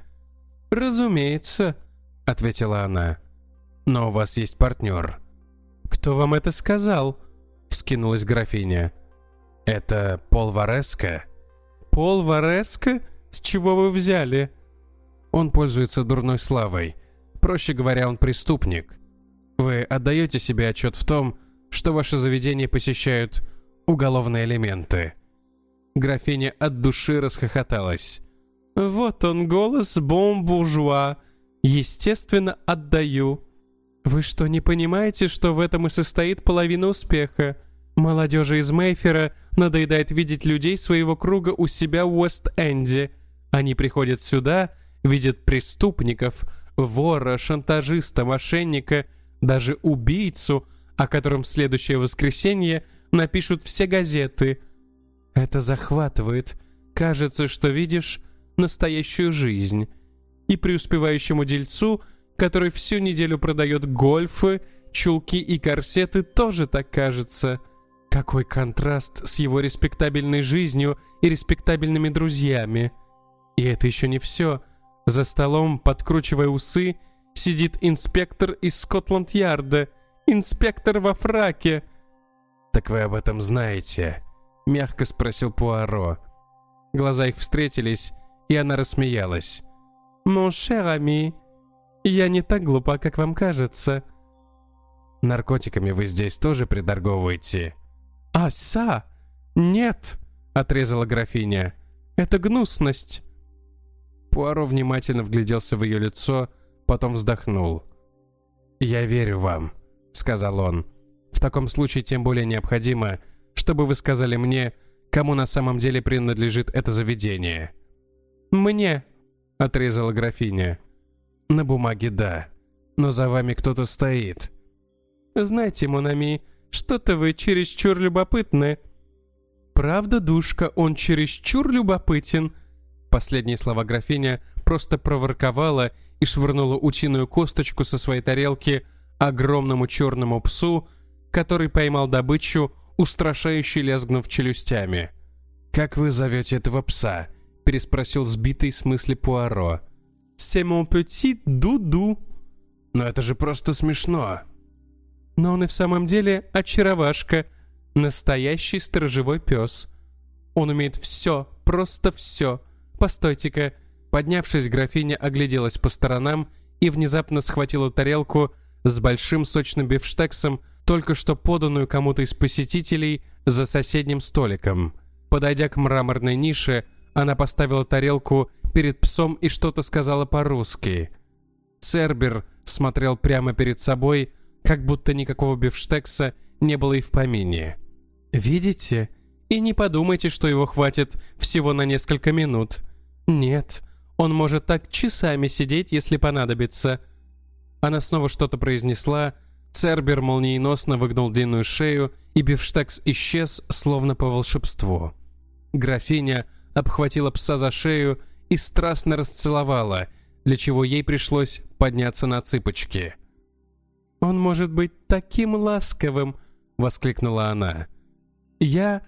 «Разумеется», — ответила она. «Но у вас есть партнер». «Кто вам это сказал?» — вскинулась графиня. «Это Пол Вареско?» «Пол Вареско? С чего вы взяли?» «Он пользуется дурной славой. Проще говоря, он преступник. Вы отдаете себе отчет в том, что ваше заведение посещают уголовные элементы». Графиня от души расхохоталась. «Вот он голос бом-буржуа. Естественно, отдаю. Вы что, не понимаете, что в этом и состоит половина успеха? Молодежи из Мейфера надоедает видеть людей своего круга у себя в Уэст-Энде. Они приходят сюда, видят преступников, вора, шантажиста, мошенника, даже убийцу, о котором в следующее воскресенье напишут все газеты. Это захватывает. Кажется, что видишь настоящую жизнь. И преуспевающему дельцу, который всю неделю продает гольфы, чулки и корсеты, тоже так кажется. Какой контраст с его респектабельной жизнью и респектабельными друзьями. И это еще не все — за столом, подкручивая усы, сидит инспектор из Скотланд-Ярда. Инспектор во фраке. «Так вы об этом знаете?» — мягко спросил Пуаро. Глаза их встретились, и она рассмеялась. «Mon cher ami, я не так глупа, как вам кажется». «Наркотиками вы здесь тоже приторговываете?» «А, са! Нет!» — отрезала графиня. «Это гнусность. Пуаро внимательно вгляделся в ее лицо, потом вздохнул. «Я верю вам», — сказал он. «В таком случае тем более необходимо, чтобы вы сказали мне, кому на самом деле принадлежит это заведение». «Мне», — отрезала графиня. «На бумаге да, но за вами кто-то стоит». «Знаете, Монами, что-то вы чересчур любопытны». «Правда, душка, он чересчур любопытен», — Последние слова графиня просто проворковала и швырнула утиную косточку со своей тарелки огромному черному псу, который поймал добычу, устрашающе лязгнув челюстями. «Как вы зовете этого пса?» — переспросил сбитый с мысли Пуаро. «C'est mon petit Дуду». «Но это же просто смешно». «Но он и в самом деле очаровашка, настоящий сторожевой пес. Он умеет все, просто все». «Постойте-ка!» Поднявшись, графиня огляделась по сторонам и внезапно схватила тарелку с большим сочным бифштексом, только что поданную кому-то из посетителей за соседним столиком. Подойдя к мраморной нише, она поставила тарелку перед псом и что-то сказала по-русски. Цербер смотрел прямо перед собой, как будто никакого бифштекса не было и в помине. «Видите? И не подумайте, что его хватит всего на несколько минут. Нет, он может так часами сидеть, если понадобится. Она снова что-то произнесла, Цербер молниеносно выгнул длинную шею, и бифштекс исчез, словно по волшебству. Графиня обхватила пса за шею и страстно расцеловала, для чего ей пришлось подняться на цыпочки. «Он может быть таким ласковым!» — воскликнула она. «Я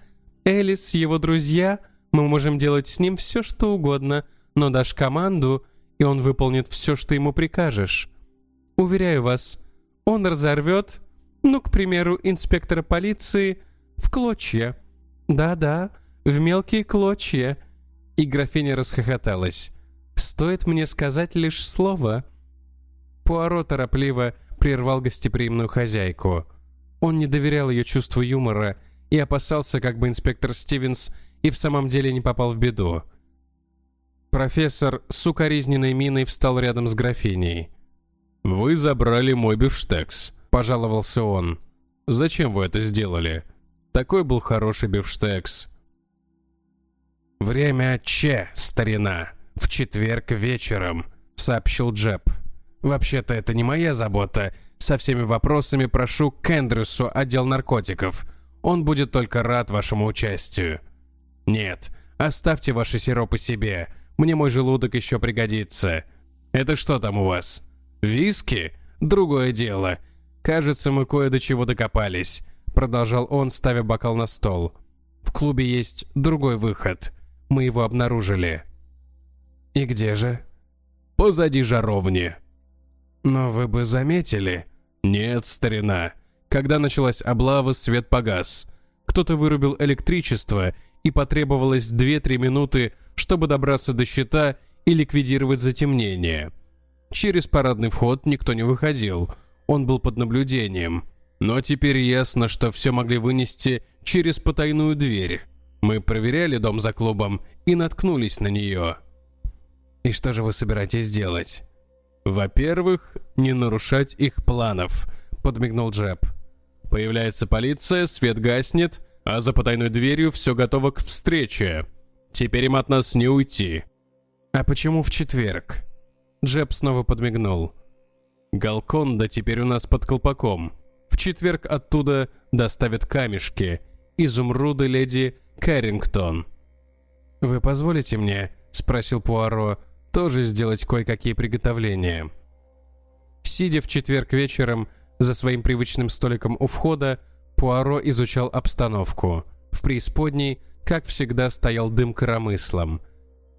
Элис, его друзья, мы можем делать с ним все, что угодно, но дашь команду, и он выполнит все, что ему прикажешь. Уверяю вас, он разорвет, ну, к примеру, инспектора полиции в клочья. Да-да, в мелкие клочья. И графиня расхохоталась. Стоит мне сказать лишь слово. Пуаро торопливо прервал гостеприимную хозяйку. Он не доверял ее чувству юмора и опасался, как бы инспектор Стивенс и в самом деле не попал в беду. Профессор с укоризненной миной встал рядом с графиней. «Вы забрали мой бифштекс», — пожаловался он. «Зачем вы это сделали? Такой был хороший бифштекс». «Время Че, старина, в четверг вечером», — сообщил Джеб. «Вообще-то это не моя забота. Со всеми вопросами прошу к Эндрюсу, отдел наркотиков. Он будет только рад вашему участию». «Нет, оставьте ваши сиропы себе. Мне мой желудок еще пригодится. Это что там у вас? Виски? Другое дело. Кажется, мы кое до чего докопались», — продолжал он, ставя бокал на стол. «В клубе есть другой выход. Мы его обнаружили». «И где же?» «Позади жаровни». «Но вы бы заметили...» «Нет, старина. Когда началась облава, свет погас. Кто-то вырубил электричество, и потребовалось 2-3 минуты, чтобы добраться до щита и ликвидировать затемнение. Через парадный вход никто не выходил, он был под наблюдением. Но теперь ясно, что все могли вынести через потайную дверь. Мы проверяли дом за клубом и наткнулись на нее. И что же вы собираетесь делать? Во-первых, не нарушать их планов, подмигнул Джеб. Появляется полиция, свет гаснет, а за потайной дверью все готово к встрече. Теперь им от нас не уйти. А почему в четверг? Джеб снова подмигнул. Галконда теперь у нас под колпаком. В четверг оттуда доставят камешки. Изумруды леди Кэррингтон. «Вы позволите мне?» — спросил Пуаро тоже сделать кое-какие приготовления. Сидя в четверг вечером за своим привычным столиком у входа, Пуаро изучал обстановку. В преисподней, как всегда, стоял дым коромыслом.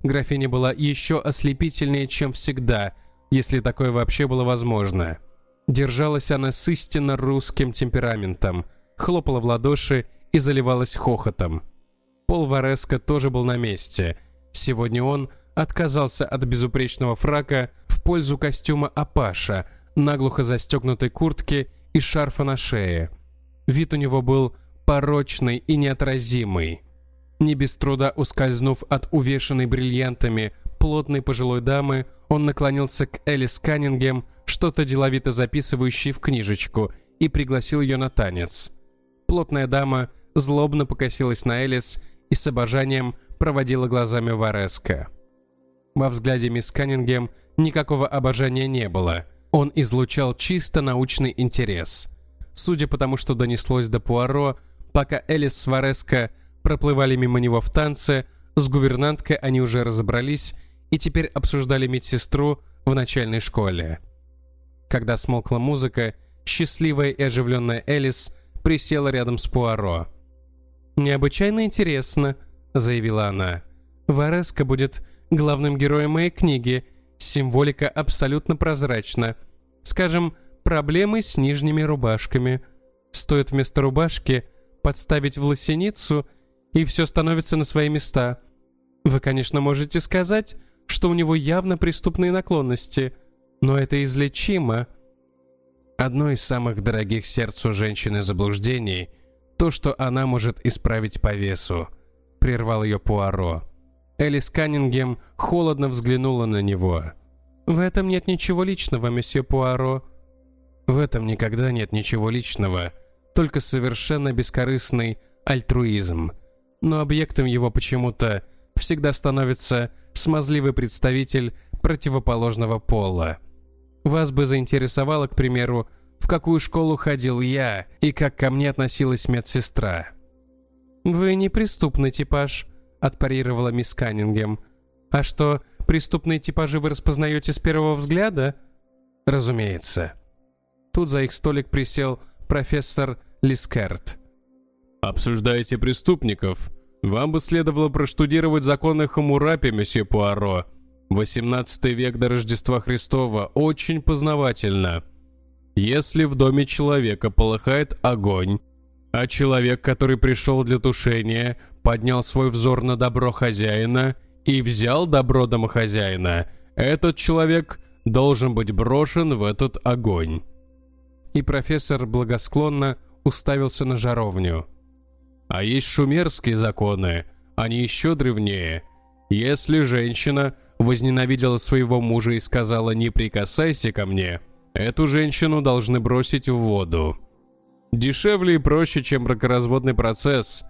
Графиня была еще ослепительнее, чем всегда, если такое вообще было возможно. Держалась она с истинно русским темпераментом, хлопала в ладоши и заливалась хохотом. Пол Вареска тоже был на месте. Сегодня он отказался от безупречного фрака в пользу костюма Апаша, наглухо застегнутой куртки и шарфа на шее. Вид у него был порочный и неотразимый. Не без труда ускользнув от увешанной бриллиантами плотной пожилой дамы, он наклонился к Элис Каннингем, что-то деловито записывающей в книжечку, и пригласил ее на танец. Плотная дама злобно покосилась на Элис и с обожанием проводила глазами Вареска. Во взгляде мисс Каннингем никакого обожания не было. Он излучал чисто научный интерес. Судя по тому, что донеслось до Пуаро, пока Элис с Вареско проплывали мимо него в танце, с гувернанткой они уже разобрались и теперь обсуждали медсестру в начальной школе. Когда смолкла музыка, счастливая и оживленная Элис присела рядом с Пуаро. «Необычайно интересно», — заявила она. «Вареско будет главным героем моей книги. Символика абсолютно прозрачна. Скажем, проблемы с нижними рубашками. Стоит вместо рубашки подставить в лосиницу, и все становится на свои места. Вы, конечно, можете сказать, что у него явно преступные наклонности, но это излечимо. Одно из самых дорогих сердцу женщины заблуждений — то, что она может исправить по весу, — прервал ее Пуаро. Элис Каннингем холодно взглянула на него. «В этом нет ничего личного, месье Пуаро». «В этом никогда нет ничего личного, только совершенно бескорыстный альтруизм. Но объектом его почему-то всегда становится смазливый представитель противоположного пола. Вас бы заинтересовало, к примеру, в какую школу ходил я и как ко мне относилась медсестра». «Вы неприступный типаж», — отпарировала мисс Каннингем. «А что, преступные типажи вы распознаете с первого взгляда?» «Разумеется». Тут за их столик присел профессор Лискерт. «Обсуждаете преступников? Вам бы следовало проштудировать законы Хамурапи, месье Пуаро. 18 век до Рождества Христова очень познавательно. Если в доме человека полыхает огонь, а человек, который пришел для тушения, поднял свой взор на добро хозяина и взял добро домохозяина, этот человек должен быть брошен в этот огонь. И профессор благосклонно уставился на жаровню. А есть шумерские законы, они еще древнее. Если женщина возненавидела своего мужа и сказала «не прикасайся ко мне», Эту женщину должны бросить в воду. Дешевле и проще, чем бракоразводный процесс.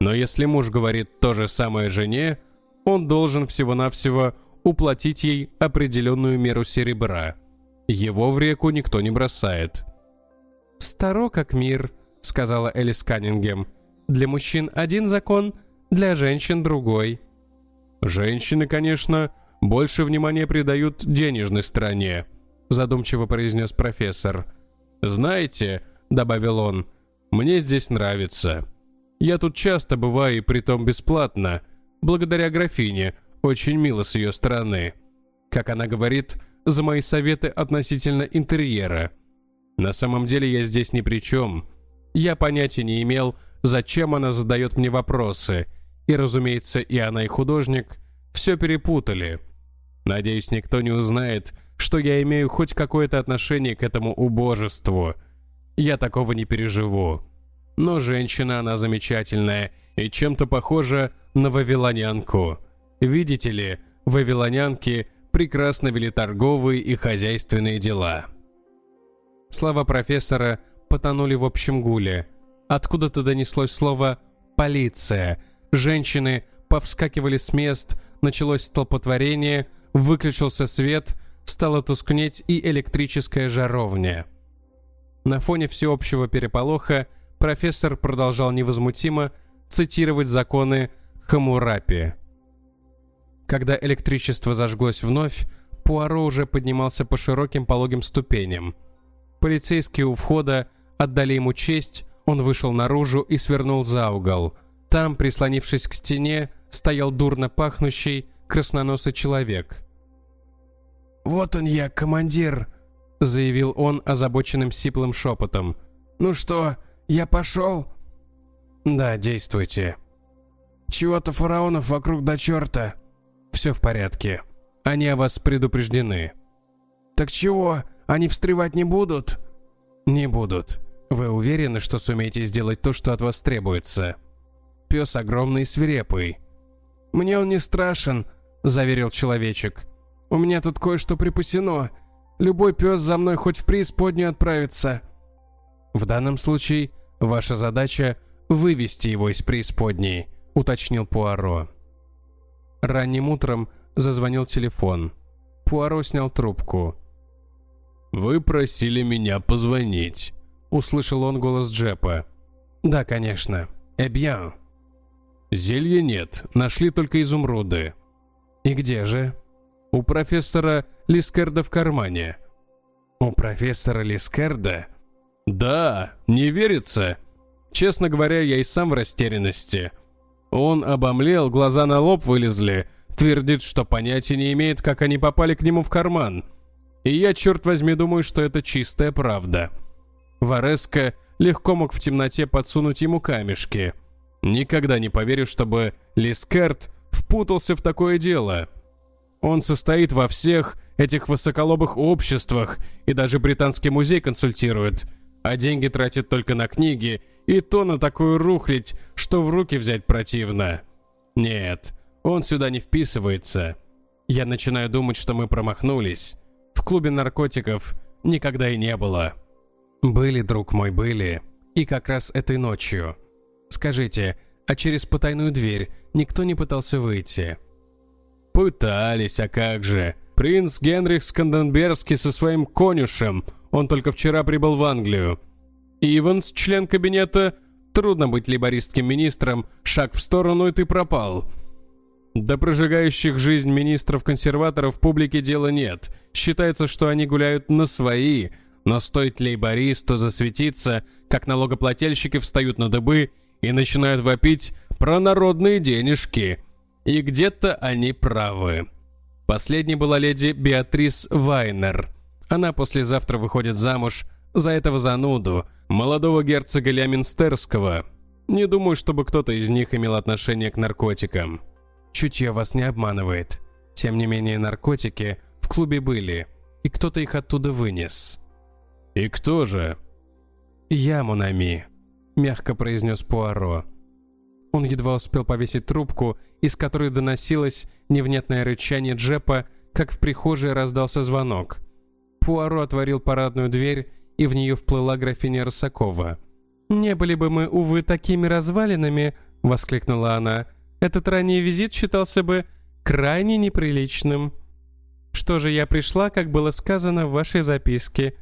Но если муж говорит то же самое жене, он должен всего-навсего уплатить ей определенную меру серебра. Его в реку никто не бросает. «Старо как мир», — сказала Элис Каннингем. «Для мужчин один закон, для женщин другой». «Женщины, конечно, больше внимания придают денежной стороне», — задумчиво произнес профессор. «Знаете, — добавил он, — мне здесь нравится. Я тут часто бываю и притом бесплатно, благодаря графине, очень мило с ее стороны. Как она говорит, за мои советы относительно интерьера. На самом деле я здесь ни при чем. Я понятия не имел, зачем она задает мне вопросы, и, разумеется, и она, и художник все перепутали. Надеюсь, никто не узнает, что я имею хоть какое-то отношение к этому убожеству. Я такого не переживу. Но женщина она замечательная и чем-то похожа на вавилонянку. Видите ли, вавилонянки прекрасно вели торговые и хозяйственные дела. Слова профессора потонули в общем гуле. Откуда-то донеслось слово «полиция». Женщины повскакивали с мест, началось столпотворение, выключился свет, стала тускнеть и электрическая жаровня. На фоне всеобщего переполоха профессор продолжал невозмутимо цитировать законы Хамурапи. Когда электричество зажглось вновь, Пуаро уже поднимался по широким пологим ступеням. Полицейские у входа отдали ему честь, он вышел наружу и свернул за угол. Там, прислонившись к стене, стоял дурно пахнущий, красноносый человек. «Вот он я, командир», — заявил он озабоченным сиплым шепотом. «Ну что, я пошел?» «Да, действуйте». «Чего-то фараонов вокруг до черта». «Все в порядке. Они о вас предупреждены». «Так чего, они встревать не будут?» «Не будут. Вы уверены, что сумеете сделать то, что от вас требуется?» Пес огромный и свирепый. «Мне он не страшен», — заверил человечек. «У меня тут кое-что припасено. Любой пес за мной хоть в преисподнюю отправится». «В данном случае ваша задача — вывести его из преисподней», — уточнил Пуаро. Ранним утром зазвонил телефон. Пуаро снял трубку. «Вы просили меня позвонить», — услышал он голос Джепа. «Да, конечно. Эбьян». «Зелья нет, нашли только изумруды». «И где же?» «У профессора Лискерда в кармане». «У профессора Лискерда?» «Да, не верится?» Честно говоря, я и сам в растерянности. Он обомлел, глаза на лоб вылезли, твердит, что понятия не имеет, как они попали к нему в карман. И я, черт возьми, думаю, что это чистая правда. Вареско легко мог в темноте подсунуть ему камешки – Никогда не поверю, чтобы Лискерт впутался в такое дело. Он состоит во всех этих высоколобых обществах и даже британский музей консультирует, а деньги тратит только на книги и то на такую рухлить, что в руки взять противно. Нет, он сюда не вписывается. Я начинаю думать, что мы промахнулись. В клубе наркотиков никогда и не было. Были, друг мой, были. И как раз этой ночью. Скажите, а через потайную дверь никто не пытался выйти?» «Пытались, а как же. Принц Генрих Сканденбергский со своим конюшем. Он только вчера прибыл в Англию. Иванс, член кабинета, трудно быть либористским министром, шаг в сторону и ты пропал». До прожигающих жизнь министров-консерваторов в публике дела нет. Считается, что они гуляют на свои, но стоит лейбористу засветиться, как налогоплательщики встают на дыбы и начинают вопить про народные денежки. И где-то они правы. Последней была леди Беатрис Вайнер. Она послезавтра выходит замуж за этого зануду, молодого герцога Ляминстерского. Не думаю, чтобы кто-то из них имел отношение к наркотикам. Чутье вас не обманывает. Тем не менее, наркотики в клубе были, и кто-то их оттуда вынес. «И кто же?» «Я, Монами», мягко произнес Пуаро. Он едва успел повесить трубку, из которой доносилось невнятное рычание Джепа, как в прихожей раздался звонок. Пуаро отворил парадную дверь, и в нее вплыла графиня Росакова. «Не были бы мы, увы, такими развалинами», — воскликнула она. «Этот ранний визит считался бы крайне неприличным. Что же я пришла, как было сказано в вашей записке?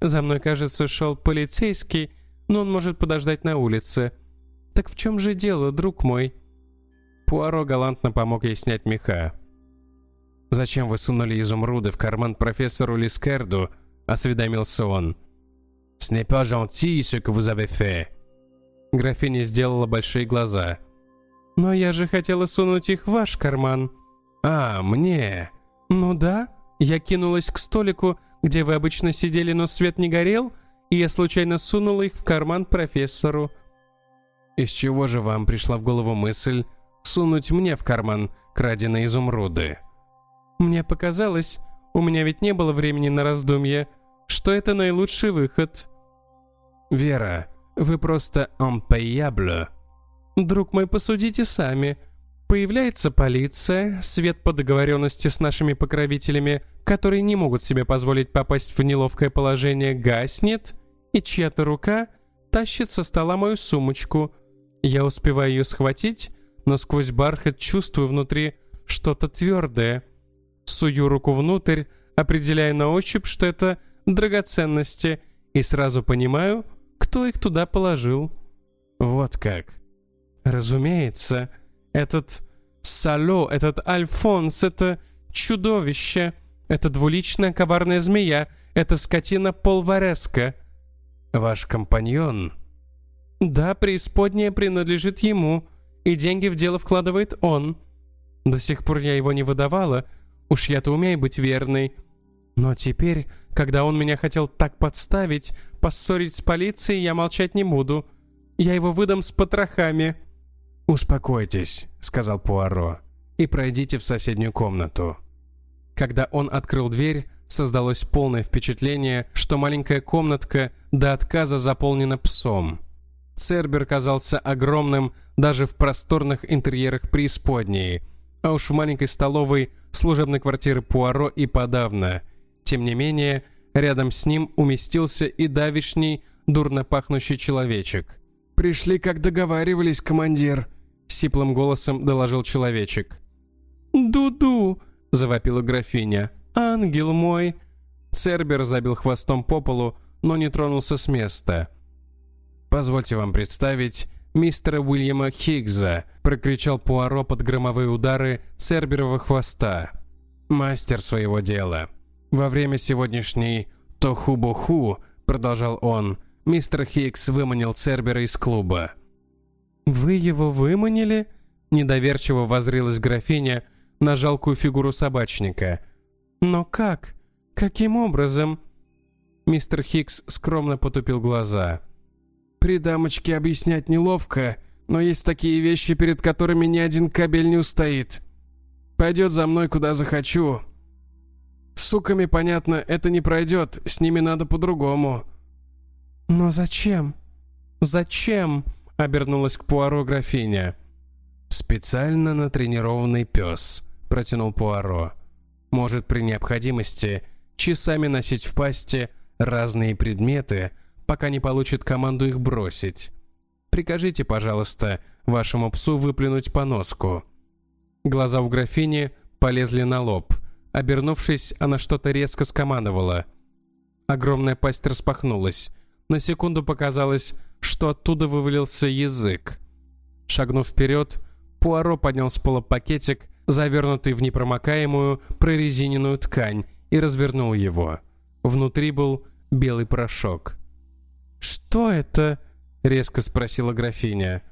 За мной, кажется, шел полицейский, но он может подождать на улице. Так в чем же дело, друг мой?» Пуаро галантно помог ей снять меха. «Зачем вы сунули изумруды в карман профессору Лискерду?» — осведомился он. «Ce n'est pas que vous avez fait». Графиня сделала большие глаза. «Но я же хотела сунуть их в ваш карман». «А, мне?» «Ну да. Я кинулась к столику, где вы обычно сидели, но свет не горел, и я случайно сунула их в карман профессору». «Из чего же вам пришла в голову мысль сунуть мне в карман краденые изумруды?» Мне показалось, у меня ведь не было времени на раздумья, что это наилучший выход. Вера, вы просто «impayable». Друг мой, посудите сами. Появляется полиция, свет по договоренности с нашими покровителями, которые не могут себе позволить попасть в неловкое положение, гаснет, и чья-то рука тащит со стола мою сумочку. Я успеваю ее схватить, но сквозь бархат чувствую внутри что-то твердое. Сую руку внутрь, определяя на ощупь, что это драгоценности, и сразу понимаю, кто их туда положил. Вот как. Разумеется, этот Сало, этот Альфонс, это чудовище, это двуличная коварная змея, это скотина Полвареска. Ваш компаньон? Да, преисподняя принадлежит ему, и деньги в дело вкладывает он. До сих пор я его не выдавала, Уж я-то умею быть верной. Но теперь, когда он меня хотел так подставить, поссорить с полицией, я молчать не буду. Я его выдам с потрохами». «Успокойтесь», — сказал Пуаро, — «и пройдите в соседнюю комнату». Когда он открыл дверь, создалось полное впечатление, что маленькая комнатка до отказа заполнена псом. Цербер казался огромным даже в просторных интерьерах преисподней, а уж в маленькой столовой служебной квартиры Пуаро и подавно. Тем не менее, рядом с ним уместился и давишний, дурно пахнущий человечек. «Пришли, как договаривались, командир», — сиплым голосом доложил человечек. «Ду-ду!» — завопила графиня. «Ангел мой!» Цербер забил хвостом по полу, но не тронулся с места. «Позвольте вам представить мистера Уильяма Хиггза», — прокричал Пуаро под громовые удары Церберова хвоста. «Мастер своего дела. Во время сегодняшней «Тоху-боху», — продолжал он, — мистер Хиггс выманил Цербера из клуба. «Вы его выманили?» — недоверчиво возрилась графиня на жалкую фигуру собачника. «Но как? Каким образом?» Мистер Хиггс скромно потупил глаза. При дамочке объяснять неловко, но есть такие вещи, перед которыми ни один кабель не устоит. Пойдет за мной куда захочу. С суками, понятно, это не пройдет, с ними надо по-другому. Но зачем? Зачем? Обернулась к Пуаро графиня. Специально натренированный пес, протянул Пуаро. Может при необходимости часами носить в пасти разные предметы, пока не получит команду их бросить. Прикажите, пожалуйста, вашему псу выплюнуть поноску». Глаза у графини полезли на лоб. Обернувшись, она что-то резко скомандовала. Огромная пасть распахнулась. На секунду показалось, что оттуда вывалился язык. Шагнув вперед, Пуаро поднял с пола пакетик, завернутый в непромокаемую прорезиненную ткань, и развернул его. Внутри был белый порошок. «Что это?» — резко спросила графиня.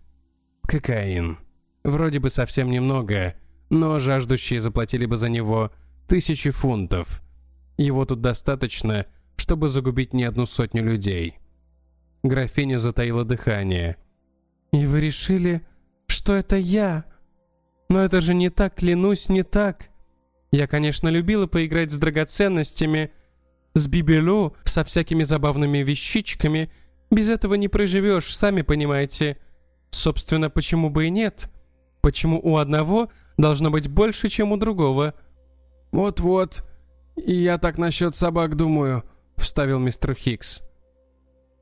«Кокаин. Вроде бы совсем немного, но жаждущие заплатили бы за него тысячи фунтов. Его тут достаточно, чтобы загубить не одну сотню людей». Графиня затаила дыхание. «И вы решили, что это я? Но это же не так, клянусь, не так. Я, конечно, любила поиграть с драгоценностями, с бибело, со всякими забавными вещичками. Без этого не проживешь, сами понимаете. Собственно, почему бы и нет? Почему у одного должно быть больше, чем у другого? Вот-вот. И я так насчет собак думаю», — вставил мистер Хикс.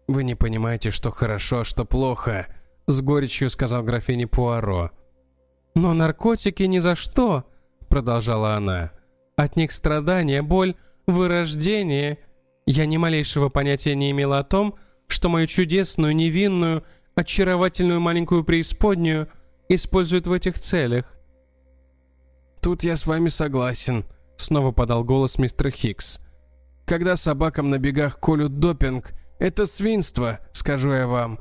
«Вы не понимаете, что хорошо, а что плохо», — с горечью сказал графине Пуаро. «Но наркотики ни за что», — продолжала она. «От них страдания, боль, вырождение. Я ни малейшего понятия не имела о том, что мою чудесную, невинную, очаровательную маленькую преисподнюю используют в этих целях. «Тут я с вами согласен», — снова подал голос мистер Хикс. «Когда собакам на бегах колют допинг, это свинство, скажу я вам.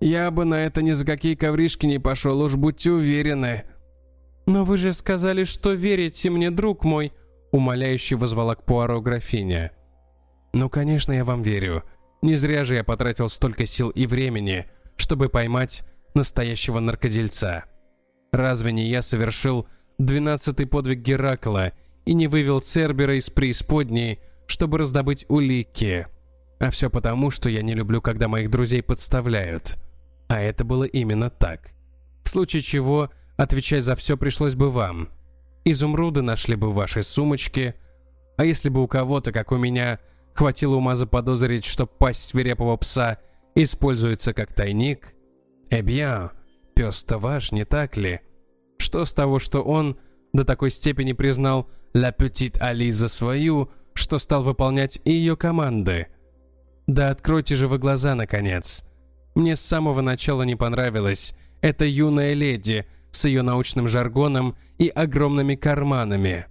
Я бы на это ни за какие ковришки не пошел, уж будьте уверены». «Но вы же сказали, что верите мне, друг мой», — умоляюще возвала к Пуаро графиня. «Ну, конечно, я вам верю. Не зря же я потратил столько сил и времени, чтобы поймать настоящего наркодельца. Разве не я совершил двенадцатый подвиг Геракла и не вывел Цербера из преисподней, чтобы раздобыть улики? А все потому, что я не люблю, когда моих друзей подставляют. А это было именно так. В случае чего, отвечать за все пришлось бы вам. Изумруды нашли бы в вашей сумочке, а если бы у кого-то, как у меня, хватило ума заподозрить, что пасть свирепого пса используется как тайник, Эбьян, пес-то ваш, не так ли? Что с того, что он до такой степени признал «Ла Петит Али» за свою, что стал выполнять и ее команды? Да откройте же вы глаза, наконец. Мне с самого начала не понравилась эта юная леди с ее научным жаргоном и огромными карманами.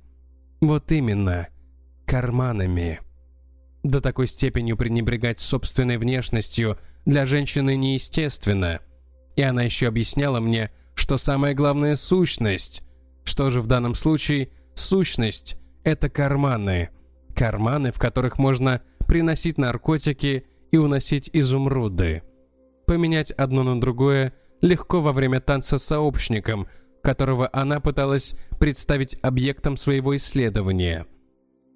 Вот именно, карманами. До такой степени пренебрегать собственной внешностью для женщины неестественно – и она еще объясняла мне, что самая главная сущность. Что же в данном случае сущность – это карманы. Карманы, в которых можно приносить наркотики и уносить изумруды. Поменять одно на другое легко во время танца с сообщником, которого она пыталась представить объектом своего исследования.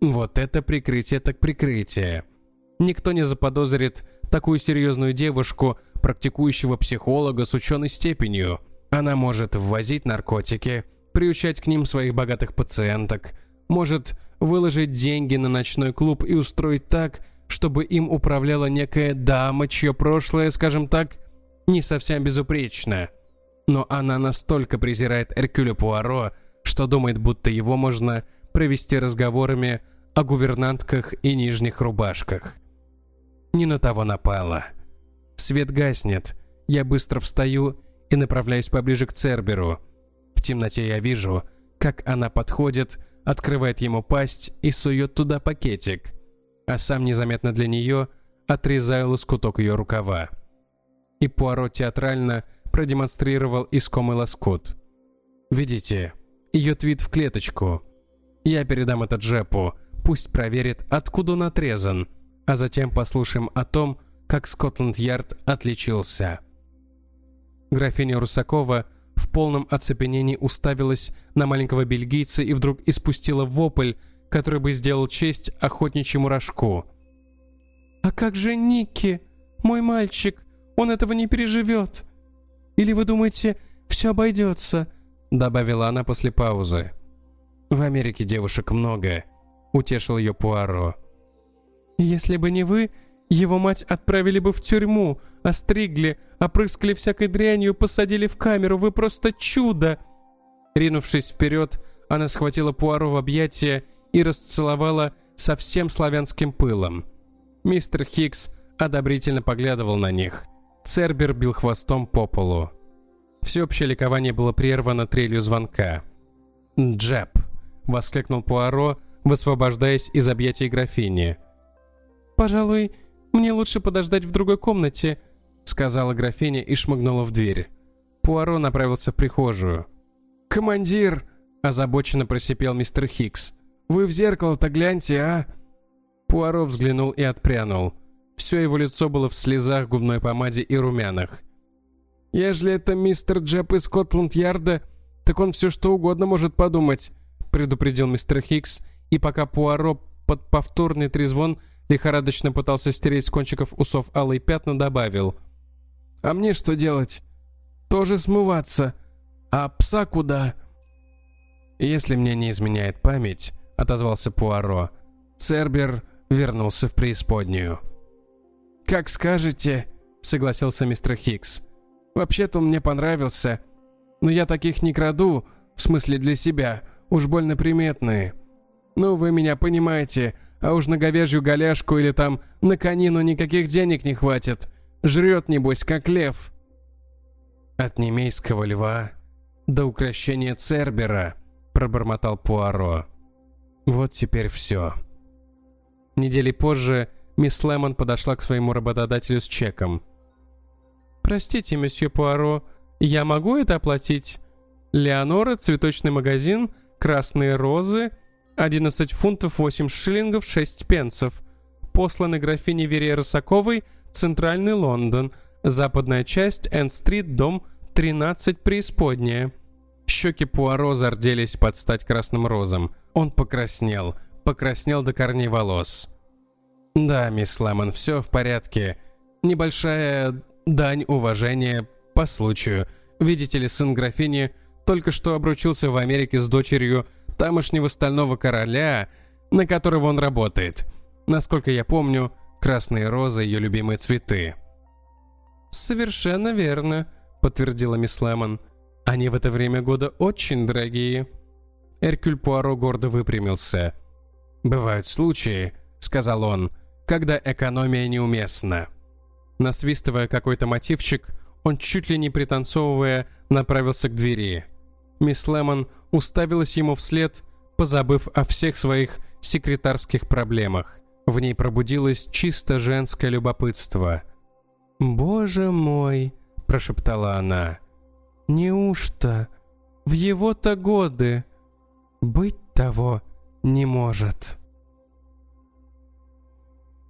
Вот это прикрытие так прикрытие. Никто не заподозрит такую серьезную девушку практикующего психолога с ученой степенью. Она может ввозить наркотики, приучать к ним своих богатых пациенток, может выложить деньги на ночной клуб и устроить так, чтобы им управляла некая дама, чье прошлое, скажем так, не совсем безупречно. Но она настолько презирает Эркюля Пуаро, что думает, будто его можно провести разговорами о гувернантках и нижних рубашках. Не на того напала. Свет гаснет. Я быстро встаю и направляюсь поближе к Церберу. В темноте я вижу, как она подходит, открывает ему пасть и сует туда пакетик. А сам незаметно для нее отрезаю лоскуток ее рукава. И Пуаро театрально продемонстрировал искомый лоскут. Видите, ее твит в клеточку. Я передам это Джепу, пусть проверит, откуда он отрезан, а затем послушаем о том, как Скотланд-Ярд отличился. Графиня Русакова в полном оцепенении уставилась на маленького бельгийца и вдруг испустила вопль, который бы сделал честь охотничьему рожку. «А как же Никки? Мой мальчик, он этого не переживет. Или вы думаете, все обойдется?» Добавила она после паузы. «В Америке девушек много», — утешил ее Пуаро. «Если бы не вы, его мать отправили бы в тюрьму, остригли, опрыскали всякой дрянью, посадили в камеру. Вы просто чудо!» Ринувшись вперед, она схватила Пуаро в объятия и расцеловала со всем славянским пылом. Мистер Хикс одобрительно поглядывал на них. Цербер бил хвостом по полу. Всеобщее ликование было прервано трелью звонка. «Джеб!» — воскликнул Пуаро, высвобождаясь из объятий графини. «Пожалуй, «Мне лучше подождать в другой комнате», — сказала графиня и шмыгнула в дверь. Пуаро направился в прихожую. «Командир!» — озабоченно просипел мистер Хикс. «Вы в зеркало-то гляньте, а?» Пуаро взглянул и отпрянул. Все его лицо было в слезах, губной помаде и румянах. «Ежели это мистер Джеб из Скотланд-Ярда, так он все что угодно может подумать», — предупредил мистер Хикс, и пока Пуаро под повторный трезвон лихорадочно пытался стереть с кончиков усов алые пятна, добавил. «А мне что делать? Тоже смываться. А пса куда?» «Если мне не изменяет память», — отозвался Пуаро, Цербер вернулся в преисподнюю. «Как скажете», — согласился мистер Хикс. «Вообще-то он мне понравился, но я таких не краду, в смысле для себя, уж больно приметные. Ну, вы меня понимаете, а уж на говяжью голяшку или там на конину никаких денег не хватит. Жрет, небось, как лев». «От немейского льва до укращения Цербера», — пробормотал Пуаро. «Вот теперь все». Недели позже мисс Лемон подошла к своему работодателю с чеком. «Простите, месье Пуаро, я могу это оплатить? Леонора, цветочный магазин, красные розы, 11 фунтов 8 шиллингов 6 пенсов. Посланы графине Вере Росаковой, Центральный Лондон, западная часть, Энн-стрит, дом 13 преисподняя». Щеки Пуаро зарделись под стать красным розам. Он покраснел – покраснел до корней волос. «Да, мисс Лемон, все в порядке. Небольшая дань уважения по случаю. Видите ли, сын графини только что обручился в Америке с дочерью тамошнего стального короля, на которого он работает. Насколько я помню, красные розы — ее любимые цветы». «Совершенно верно», — подтвердила мисс Лемон. «Они в это время года очень дорогие». Эркюль Пуаро гордо выпрямился — «Бывают случаи», — сказал он, — «когда экономия неуместна». Насвистывая какой-то мотивчик, он чуть ли не пританцовывая направился к двери. Мисс Лемон уставилась ему вслед, позабыв о всех своих секретарских проблемах. В ней пробудилось чисто женское любопытство. «Боже мой!» – прошептала она. «Неужто? В его-то годы? Быть того не может.